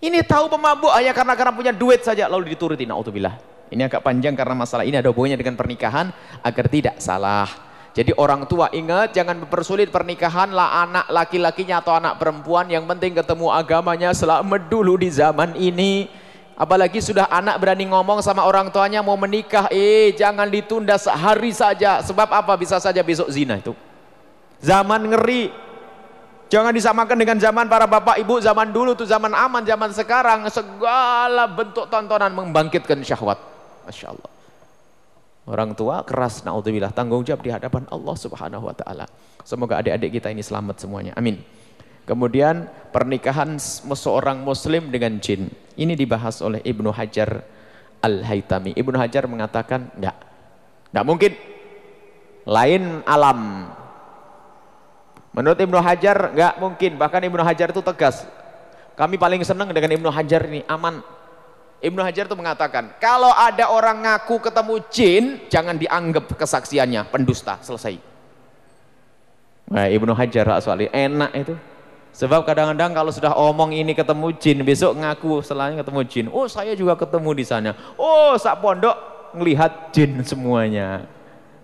Ini tahu pemabuk hanya karena karena punya duit saja lalu dituruti naudzubillah. Ini agak panjang karena masalah ini ada hubungannya dengan pernikahan agar tidak salah. Jadi orang tua ingat jangan mempersulit pernikahan lah anak laki-lakinya atau anak perempuan yang penting ketemu agamanya selamat dulu di zaman ini. Apalagi sudah anak berani ngomong sama orang tuanya mau menikah, eh jangan ditunda sehari saja. Sebab apa? Bisa saja besok zina itu. Zaman ngeri, Jangan disamakan dengan zaman para bapak ibu zaman dulu tuh zaman aman zaman sekarang segala bentuk tontonan membangkitkan syahwat. Masya Allah. Orang tua keras naudzubillah tanggung jawab di hadapan Allah Subhanahu wa taala. Semoga adik-adik kita ini selamat semuanya. Amin. Kemudian pernikahan seorang muslim dengan jin. Ini dibahas oleh Ibnu Hajar Al-Haytami. Ibnu Hajar mengatakan enggak. Enggak mungkin. Lain alam, Menurut Ibnu Hajar nggak mungkin, bahkan Ibnu Hajar itu tegas. Kami paling senang dengan Ibnu Hajar ini, aman. Ibnu Hajar itu mengatakan, kalau ada orang ngaku ketemu jin, jangan dianggap kesaksiannya pendusta, selesai. Nah, Ibnu Hajar Rasulullah, enak itu. Sebab kadang-kadang kalau sudah omong ini ketemu jin, besok ngaku selain ketemu jin. Oh, saya juga ketemu di sana. Oh, sak pondok ngelihat jin semuanya.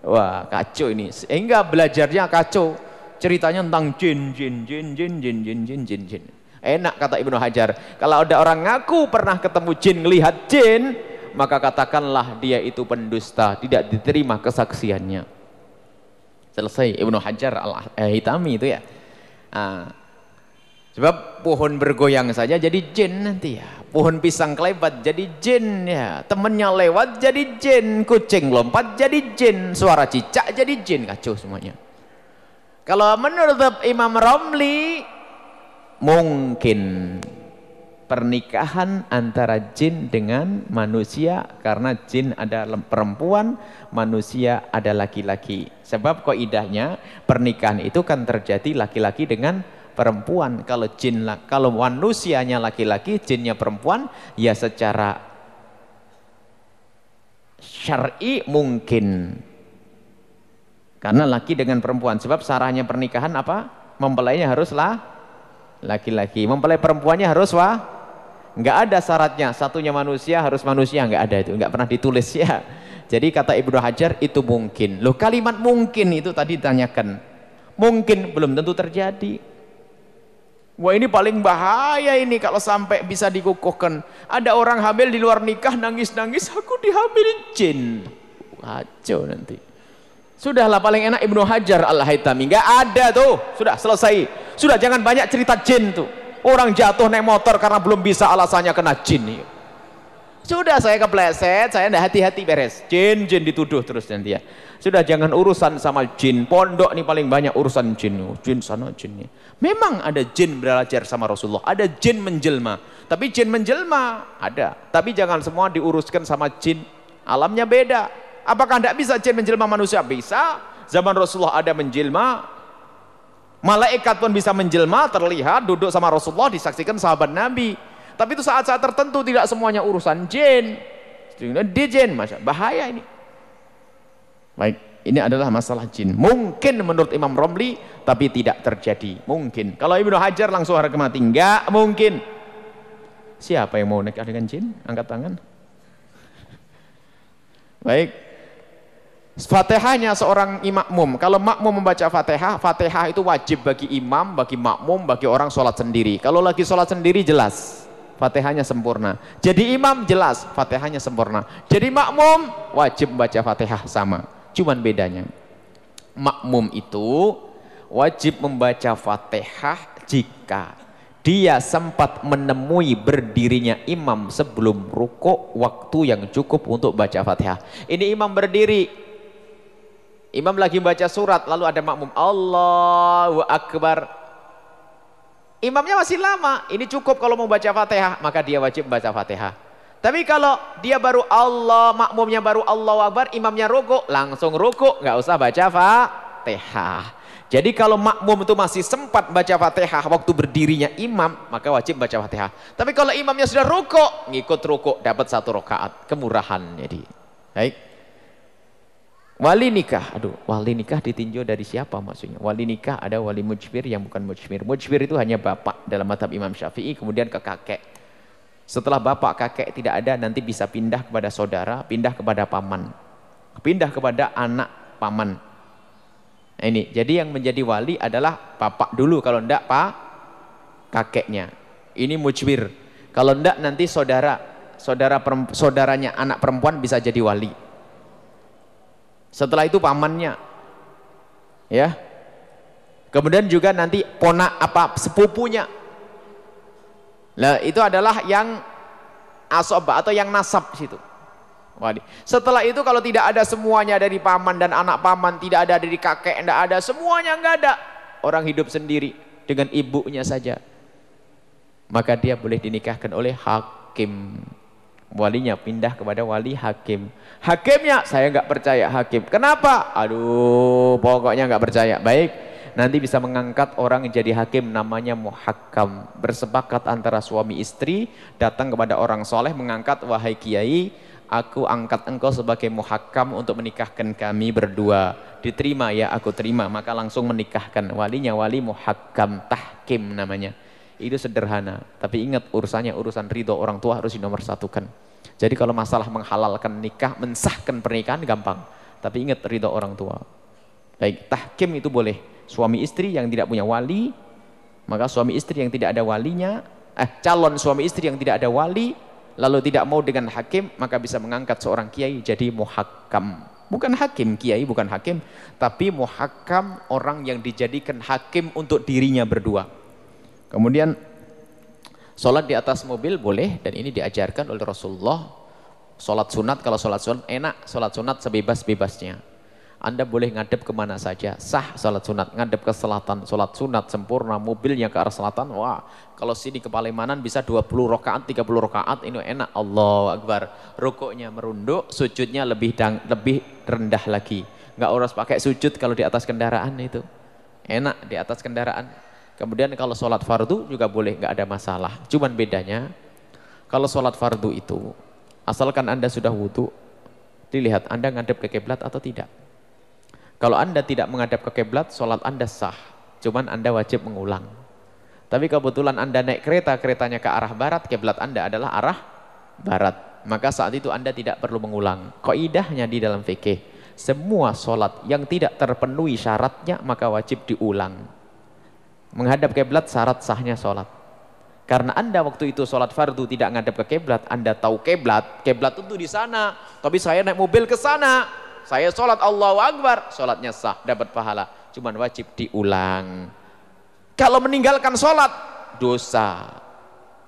Wah, kacau ini. Sehingga belajarnya kacau. Ceritanya tentang jin, jin, jin, jin, jin, jin, jin, jin. jin. Enak kata Ibnu Hajar. Kalau ada orang ngaku pernah ketemu jin, melihat jin, maka katakanlah dia itu pendusta, tidak diterima kesaksiannya. Selesai Ibnu Hajar al-Hitami itu ya. Nah, sebab pohon bergoyang saja jadi jin nanti ya. Pohon pisang kelebat jadi jin ya. Temennya lewat jadi jin. Kucing lompat jadi jin. Suara cicak jadi jin. Kacau semuanya. Kalau menurut Imam Romli mungkin pernikahan antara jin dengan manusia karena jin ada perempuan, manusia ada laki-laki. Sebab koidahnya pernikahan itu kan terjadi laki-laki dengan perempuan. Kalau jin kalau manusianya laki-laki, jinnya perempuan, ya secara syar'i mungkin karena laki dengan perempuan. Sebab sarahnya pernikahan apa? Mempelainya haruslah laki-laki. Mempelai perempuannya harus wah? Enggak ada syaratnya. Satunya manusia harus manusia. Enggak ada itu. Enggak pernah ditulis ya. Jadi kata Ibnu Hajar itu mungkin. Loh kalimat mungkin itu tadi ditanyakan. Mungkin belum tentu terjadi. Wah ini paling bahaya ini kalau sampai bisa dikukuhkan. Ada orang hamil di luar nikah nangis-nangis, aku dihamilin jin. Kacau nanti. Sudahlah paling enak Ibnu Hajar Al-Haytami. Enggak ada tuh. Sudah selesai. Sudah jangan banyak cerita jin tuh. Orang jatuh naik motor karena belum bisa alasannya kena jin. Sudah saya kepleset, saya enggak hati-hati beres. Jin, jin dituduh terus nanti ya. Sudah jangan urusan sama jin. Pondok nih paling banyak urusan jin. Jin sana jin nih. Memang ada jin belajar sama Rasulullah. Ada jin menjelma. Tapi jin menjelma ada. Tapi jangan semua diuruskan sama jin. Alamnya beda. Apakah tidak bisa jin menjelma manusia? Bisa. Zaman Rasulullah ada menjelma Malaikat pun bisa menjelma, terlihat, duduk sama Rasulullah, disaksikan sahabat Nabi. Tapi itu saat-saat tertentu tidak semuanya urusan jin. Di jin, Masya, bahaya ini. Baik, ini adalah masalah jin. Mungkin menurut Imam Romli, tapi tidak terjadi. Mungkin. Kalau Ibnu Hajar langsung harga mati. Enggak mungkin. Siapa yang mau nikah dengan jin? Angkat tangan. Baik. Fatihahnya seorang imam. Kalau makmum membaca Fatihah, Fatihah itu wajib bagi imam, bagi makmum, bagi orang sholat sendiri. Kalau lagi sholat sendiri jelas. Fatihahnya sempurna. Jadi imam jelas, Fatihahnya sempurna. Jadi makmum wajib membaca Fatihah sama. Cuman bedanya makmum itu wajib membaca Fatihah jika dia sempat menemui berdirinya imam sebelum ruko waktu yang cukup untuk baca Fatihah. Ini imam berdiri. Imam lagi baca surat lalu ada makmum Allahu Akbar imamnya masih lama, ini cukup kalau mau baca Fatihah, maka dia wajib membaca Fatihah. Tapi kalau dia baru Allah, makmumnya baru Allah Akbar, imamnya rukuk, langsung rukuk, nggak usah baca Fatihah. Jadi kalau makmum itu masih sempat baca Fatihah waktu berdirinya imam, maka wajib baca Fatihah. Tapi kalau imamnya sudah rukuk, ngikut rukuk, dapat satu rakaat, kemurahan jadi. Baik. Wali nikah, aduh, wali nikah ditinjau dari siapa maksudnya? Wali nikah ada wali mujbir yang bukan mujbir. Mujbir itu hanya bapak dalam mata Imam Syafi'i, kemudian ke kakek. Setelah bapak kakek tidak ada, nanti bisa pindah kepada saudara, pindah kepada paman. Pindah kepada anak paman. Nah ini, jadi yang menjadi wali adalah bapak dulu, kalau enggak pak, kakeknya. Ini mujbir. Kalau enggak nanti saudara, saudara saudaranya anak perempuan bisa jadi wali. Setelah itu pamannya. Ya. Kemudian juga nanti ponak apa sepupunya. Nah, itu adalah yang asob atau yang nasab situ. Setelah itu kalau tidak ada semuanya dari paman dan anak paman, tidak ada dari kakek, tidak ada, semuanya enggak ada. Orang hidup sendiri dengan ibunya saja. Maka dia boleh dinikahkan oleh hakim walinya pindah kepada wali hakim. Hakimnya saya nggak percaya hakim. Kenapa? Aduh pokoknya nggak percaya. Baik nanti bisa mengangkat orang jadi hakim namanya muhakkam. Bersepakat antara suami istri datang kepada orang soleh mengangkat wahai kiai aku angkat engkau sebagai muhakkam untuk menikahkan kami berdua. Diterima ya aku terima. Maka langsung menikahkan walinya wali muhakkam tahkim namanya itu sederhana. Tapi ingat urusannya urusan ridho orang tua harus dinomorsatukan. Jadi kalau masalah menghalalkan nikah, mensahkan pernikahan gampang. Tapi ingat ridho orang tua. Baik, tahkim itu boleh. Suami istri yang tidak punya wali, maka suami istri yang tidak ada walinya, eh calon suami istri yang tidak ada wali, lalu tidak mau dengan hakim, maka bisa mengangkat seorang kiai jadi muhakkam. Bukan hakim, kiai bukan hakim, tapi muhakkam orang yang dijadikan hakim untuk dirinya berdua. Kemudian sholat di atas mobil boleh dan ini diajarkan oleh Rasulullah. Sholat sunat kalau sholat sunat enak, sholat sunat sebebas-bebasnya. Anda boleh ngadep ke mana saja, sah sholat sunat, ngadep ke selatan, sholat sunat sempurna, mobilnya ke arah selatan, wah kalau sini ke Palimanan bisa 20 rakaat, 30 rakaat, ini enak, Allah Akbar. Rukuknya merunduk, sujudnya lebih dang, lebih rendah lagi. Nggak harus pakai sujud kalau di atas kendaraan itu. Enak di atas kendaraan. Kemudian kalau sholat fardu juga boleh, nggak ada masalah. Cuman bedanya, kalau sholat fardu itu, asalkan anda sudah wudhu, dilihat anda ngadep ke kiblat atau tidak. Kalau anda tidak menghadap ke kiblat, sholat anda sah. Cuman anda wajib mengulang. Tapi kebetulan anda naik kereta, keretanya ke arah barat, kiblat anda adalah arah barat. Maka saat itu anda tidak perlu mengulang. Koidahnya di dalam fikih, semua sholat yang tidak terpenuhi syaratnya, maka wajib diulang. Menghadap kiblat syarat sahnya sholat. Karena anda waktu itu sholat fardu tidak menghadap ke kiblat, anda tahu kiblat, kiblat itu di sana. Tapi saya naik mobil ke sana, saya sholat Allahu Akbar, sholatnya sah, dapat pahala. Cuman wajib diulang. Kalau meninggalkan sholat, dosa.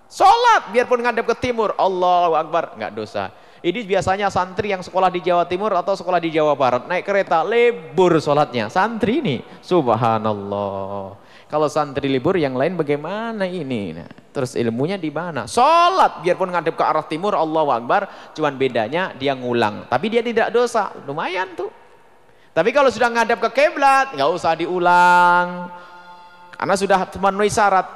Sholat, biarpun menghadap ke timur, Allahu Akbar, nggak dosa. Ini biasanya santri yang sekolah di Jawa Timur atau sekolah di Jawa Barat. Naik kereta, lebur sholatnya. Santri ini, subhanallah. Kalau santri libur yang lain bagaimana ini? Nah, terus ilmunya di mana? Sholat, biarpun ngadep ke arah timur, Allah Akbar, cuman bedanya dia ngulang. Tapi dia tidak dosa, lumayan tuh. Tapi kalau sudah ngadep ke kiblat, nggak usah diulang. karena sudah memenuhi syarat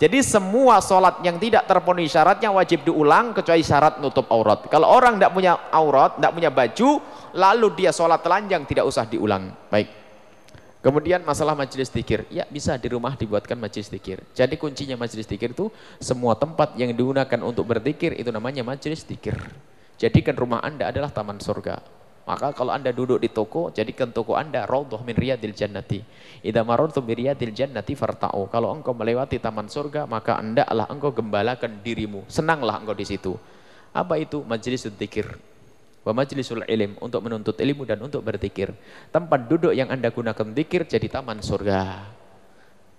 jadi semua sholat yang tidak terpenuhi syaratnya wajib diulang kecuali syarat nutup aurat kalau orang tidak punya aurat tidak punya baju lalu dia sholat telanjang tidak usah diulang baik Kemudian masalah majelis dikir, ya bisa di rumah dibuatkan majelis dikir. Jadi kuncinya majelis dikir itu semua tempat yang digunakan untuk berzikir itu namanya majelis dikir. Jadikan rumah anda adalah taman surga. Maka kalau anda duduk di toko, jadikan toko anda raudhah min riyadil jannati. Idza marartum bi riyadil jannati farta'u. Kalau engkau melewati taman surga, maka hendaklah engkau gembalakan dirimu. Senanglah engkau di situ. Apa itu majelis dikir? Wa majlisul ilim untuk menuntut ilmu dan untuk berzikir. Tempat duduk yang Anda gunakan zikir jadi taman surga.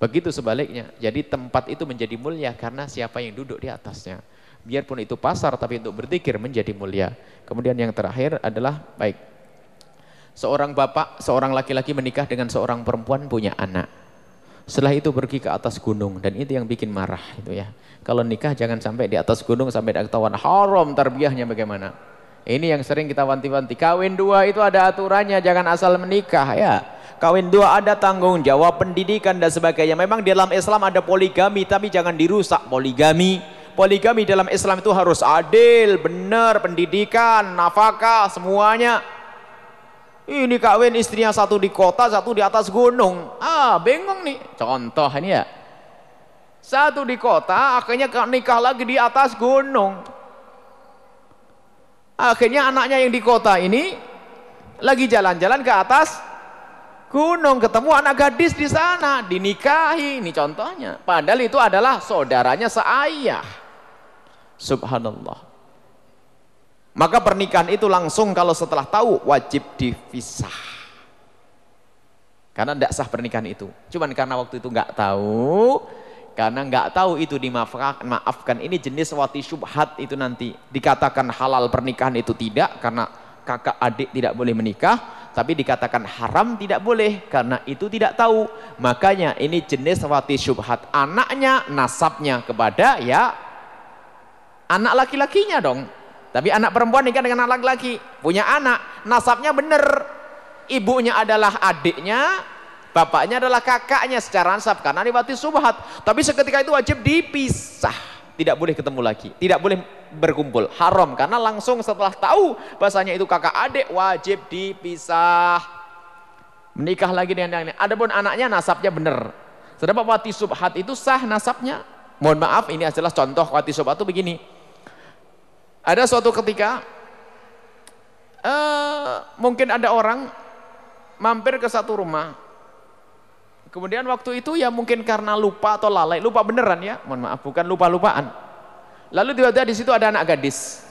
Begitu sebaliknya. Jadi tempat itu menjadi mulia karena siapa yang duduk di atasnya. Biarpun itu pasar tapi untuk berzikir menjadi mulia. Kemudian yang terakhir adalah baik. Seorang bapak, seorang laki-laki menikah dengan seorang perempuan punya anak. Setelah itu pergi ke atas gunung dan itu yang bikin marah itu ya. Kalau nikah jangan sampai di atas gunung sampai ketahuan haram tarbiyahnya bagaimana. Ini yang sering kita wanti-wanti. Kawin dua itu ada aturannya, jangan asal menikah ya. Kawin dua ada tanggung jawab pendidikan dan sebagainya. Memang dalam Islam ada poligami, tapi jangan dirusak poligami. Poligami dalam Islam itu harus adil, benar, pendidikan, nafkah, semuanya. Ini kawin istrinya satu di kota, satu di atas gunung. Ah, bingung nih. Contoh ini ya. Satu di kota, akhirnya nikah lagi di atas gunung. Akhirnya anaknya yang di kota ini lagi jalan-jalan ke atas gunung ketemu anak gadis di sana dinikahi. Ini contohnya. Padahal itu adalah saudaranya seayah. Subhanallah. Maka pernikahan itu langsung kalau setelah tahu wajib dipisah. Karena tidak sah pernikahan itu. Cuman karena waktu itu nggak tahu karena nggak tahu itu dimaafkan maafkan. Ini jenis wati syubhat itu nanti. Dikatakan halal pernikahan itu tidak karena kakak adik tidak boleh menikah. Tapi dikatakan haram tidak boleh karena itu tidak tahu. Makanya ini jenis wati syubhat. Anaknya nasabnya kepada ya anak laki-lakinya dong. Tapi anak perempuan nikah dengan anak laki-laki punya anak nasabnya benar. Ibunya adalah adiknya Bapaknya adalah kakaknya secara nasab karena diwati subhat. Tapi seketika itu wajib dipisah. Tidak boleh ketemu lagi. Tidak boleh berkumpul. Haram karena langsung setelah tahu bahasanya itu kakak adik wajib dipisah. Menikah lagi dengan yang ini. Adapun anaknya nasabnya benar. Sedangkan wati subhat itu sah nasabnya. Mohon maaf ini adalah contoh wati subhat itu begini. Ada suatu ketika uh, mungkin ada orang mampir ke satu rumah Kemudian waktu itu ya mungkin karena lupa atau lalai, lupa beneran ya, mohon maaf, bukan lupa-lupaan. Lalu tiba-tiba di situ ada anak gadis.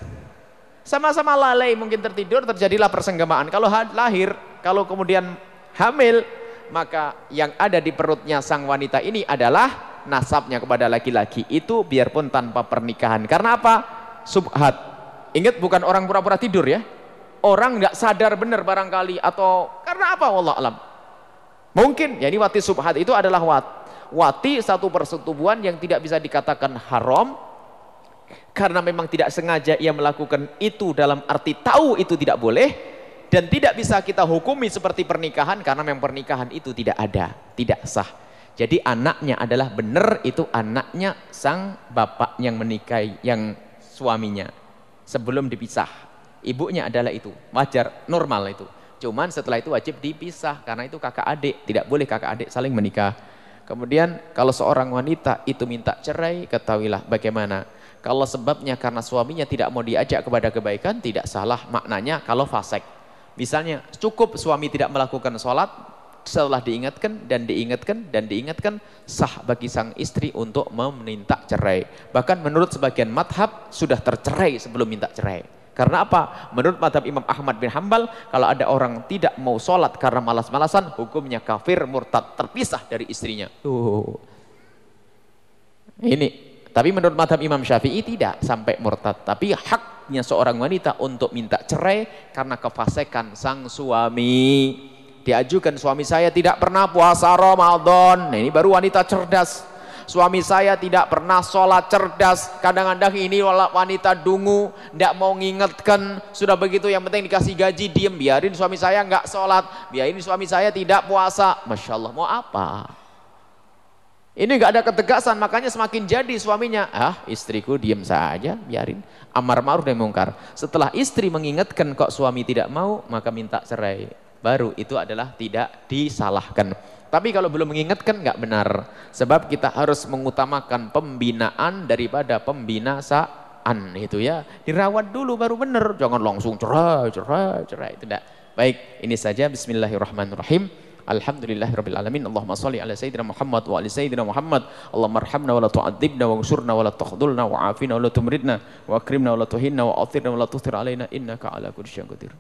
Sama-sama lalai mungkin tertidur, terjadilah persenggamaan. Kalau lahir, kalau kemudian hamil, maka yang ada di perutnya sang wanita ini adalah nasabnya kepada laki-laki. Itu biarpun tanpa pernikahan. Karena apa? Subhat. Ingat bukan orang pura-pura tidur ya. Orang nggak sadar benar barangkali atau karena apa? Allah alam Mungkin, jadi wati subhat itu adalah wat, wati satu persetubuhan yang tidak bisa dikatakan haram karena memang tidak sengaja ia melakukan itu dalam arti tahu itu tidak boleh dan tidak bisa kita hukumi seperti pernikahan karena memang pernikahan itu tidak ada, tidak sah. Jadi anaknya adalah benar itu anaknya sang bapak yang menikahi yang suaminya sebelum dipisah. Ibunya adalah itu, wajar, normal itu. Cuman setelah itu wajib dipisah karena itu kakak adik, tidak boleh kakak adik saling menikah. Kemudian kalau seorang wanita itu minta cerai, ketahuilah bagaimana. Kalau sebabnya karena suaminya tidak mau diajak kepada kebaikan, tidak salah maknanya kalau fasek. Misalnya cukup suami tidak melakukan sholat, setelah diingatkan dan diingatkan dan diingatkan sah bagi sang istri untuk meminta cerai. Bahkan menurut sebagian madhab sudah tercerai sebelum minta cerai. Karena apa? Menurut madhab Imam Ahmad bin Hambal, kalau ada orang tidak mau sholat karena malas-malasan, hukumnya kafir, murtad, terpisah dari istrinya. Tuh. Ini. Tapi menurut madhab Imam Syafi'i tidak sampai murtad. Tapi haknya seorang wanita untuk minta cerai karena kefasekan sang suami. Diajukan suami saya tidak pernah puasa Ramadan. Nah, ini baru wanita cerdas suami saya tidak pernah sholat cerdas kadang-kadang ini wanita dungu tidak mau ngingetkan sudah begitu yang penting dikasih gaji diem biarin suami saya nggak sholat biarin suami saya tidak puasa Masya Allah mau apa Ini nggak ada ketegasan, makanya semakin jadi suaminya, ah istriku diam saja, biarin. Amar ma'ruf dan mungkar. Setelah istri mengingatkan kok suami tidak mau, maka minta cerai. Baru itu adalah tidak disalahkan. Tapi kalau belum mengingatkan nggak benar. Sebab kita harus mengutamakan pembinaan daripada pembinasaan itu ya. Dirawat dulu baru benar. Jangan langsung cerai, cerai, cerai. Itu enggak. Baik, ini saja bismillahirrahmanirrahim. Alhamdulillahirabbil alamin. Allahumma shalli ala sayyidina Muhammad wa ali sayyidina Muhammad. Allahumma arhamna wa la tu'adzibna wa ansurna wa la takhdhulna wa afina wa la tumridna wa akrimna wa la tuhinna wa athirna wa la tuthir alaina innaka ala kulli syai'in.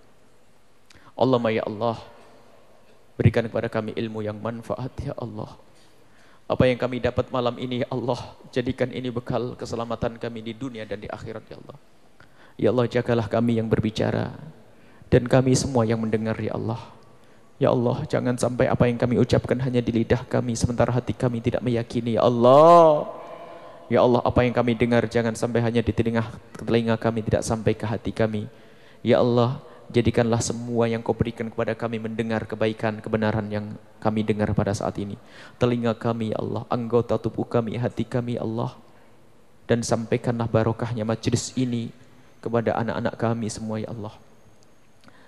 Allahumma ya Allah berikan kepada kami ilmu yang manfaat ya Allah. Apa yang kami dapat malam ini ya Allah, jadikan ini bekal keselamatan kami di dunia dan di akhirat ya Allah. Ya Allah jagalah kami yang berbicara dan kami semua yang mendengar ya Allah. Ya Allah, jangan sampai apa yang kami ucapkan hanya di lidah kami sementara hati kami tidak meyakini. Ya Allah. Ya Allah, apa yang kami dengar jangan sampai hanya di telinga, telinga kami tidak sampai ke hati kami. Ya Allah, jadikanlah semua yang kau berikan kepada kami mendengar kebaikan, kebenaran yang kami dengar pada saat ini. Telinga kami, ya Allah, anggota tubuh kami, hati kami, ya Allah. Dan sampaikanlah barokahnya majlis ini kepada anak-anak kami semua, ya Allah.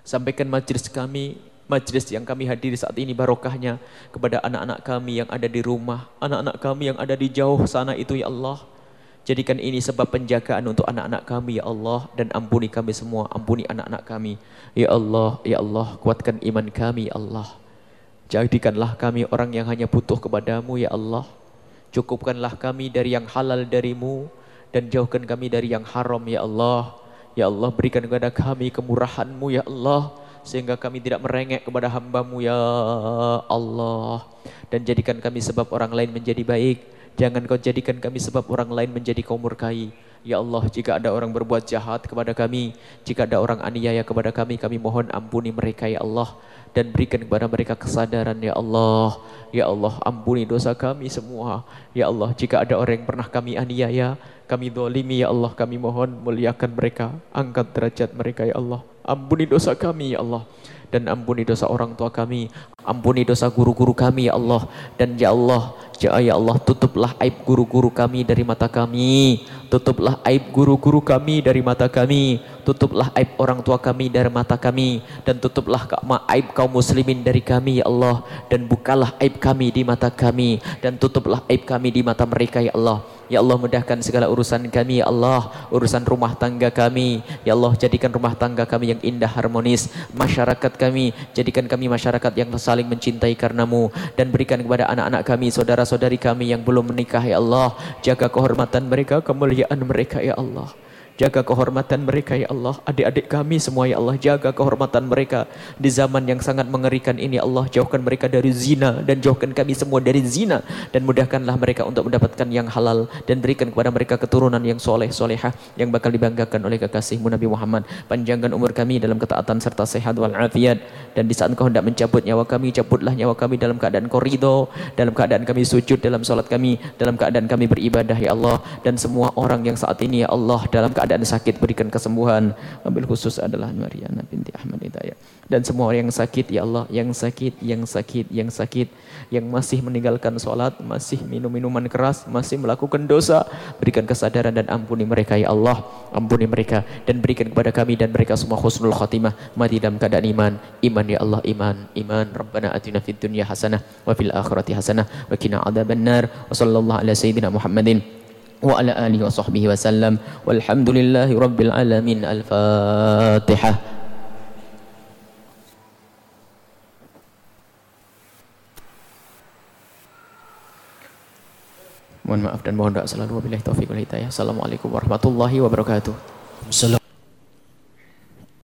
Sampaikan majlis kami majlis yang kami hadiri saat ini barokahnya kepada anak-anak kami yang ada di rumah, anak-anak kami yang ada di jauh sana itu ya Allah. Jadikan ini sebab penjagaan untuk anak-anak kami ya Allah dan ampuni kami semua, ampuni anak-anak kami. Ya Allah, ya Allah, kuatkan iman kami ya Allah. Jadikanlah kami orang yang hanya butuh kepadamu ya Allah. Cukupkanlah kami dari yang halal darimu dan jauhkan kami dari yang haram ya Allah. Ya Allah berikan kepada kami kemurahanmu ya Allah sehingga kami tidak merengek kepada hambamu ya Allah dan jadikan kami sebab orang lain menjadi baik jangan kau jadikan kami sebab orang lain menjadi kau murkai Ya Allah, jika ada orang berbuat jahat kepada kami, jika ada orang aniaya kepada kami, kami mohon ampuni mereka ya Allah dan berikan kepada mereka kesadaran ya Allah. Ya Allah, ampuni dosa kami semua. Ya Allah, jika ada orang yang pernah kami aniaya, kami dolimi ya Allah, kami mohon muliakan mereka, angkat derajat mereka ya Allah. Ampuni dosa kami ya Allah dan ampuni dosa orang tua kami, ampuni dosa guru-guru kami ya Allah. Dan ya Allah Ya, ya Allah tutuplah aib guru-guru kami dari mata kami. Tutuplah aib guru-guru kami dari mata kami. Tutuplah aib orang tua kami dari mata kami. Dan tutuplah aib kaum muslimin dari kami ya Allah. Dan bukalah aib kami di mata kami. Dan tutuplah aib kami di mata mereka ya Allah Ya Allah mudahkan segala urusan kami ya Allah. Urusan rumah tangga kami. Ya Allah jadikan rumah tangga kami yang indah harmonis. Masyarakat kami Jadikan kami masyarakat yang saling mencintai karenamu. Dan berikan kepada anak-anak kami saudara saudari kami yang belum menikah ya Allah. Jaga kehormatan mereka kemuliaan mereka ya Allah Jaga kehormatan mereka ya Allah. Adik-adik kami semua ya Allah. Jaga kehormatan mereka di zaman yang sangat mengerikan ini ya Allah. Jauhkan mereka dari zina dan jauhkan kami semua dari zina. Dan mudahkanlah mereka untuk mendapatkan yang halal. Dan berikan kepada mereka keturunan yang soleh, solehah. Yang bakal dibanggakan oleh kekasihmu Nabi Muhammad. Panjangkan umur kami dalam ketaatan serta sehat walafiat. Dan di saat kau hendak mencabut nyawa kami, cabutlah nyawa kami dalam keadaan korido. Dalam keadaan kami sujud dalam solat kami. Dalam keadaan kami beribadah ya Allah. Dan semua orang yang saat ini ya Allah dalam keadaan keadaan sakit berikan kesembuhan. Wabil khusus adalah Mariana binti Ahmad Hidayat dan semua orang yang sakit ya Allah yang sakit yang sakit yang sakit yang masih meninggalkan sholat masih minum minuman keras masih melakukan dosa berikan kesadaran dan ampuni mereka ya Allah. Ampuni mereka dan berikan kepada kami dan mereka semua khusnul khatimah. Mati dalam keadaan iman. Iman ya Allah iman. Iman. Rabbana atina fid dunya hasanah wa fil akhirati hasanah wa qina adzabannar wa sallallahu ala sayyidina Muhammadin wa ala alihi wa sahbihi wa sallam. Walhamdulillahi rabbil alamin. Al-fatihah mohon maaf dan mohon doa selalu. Wabillahi taufiq wal hidayah. Assalamualaikum warahmatullahi wabarakatuh.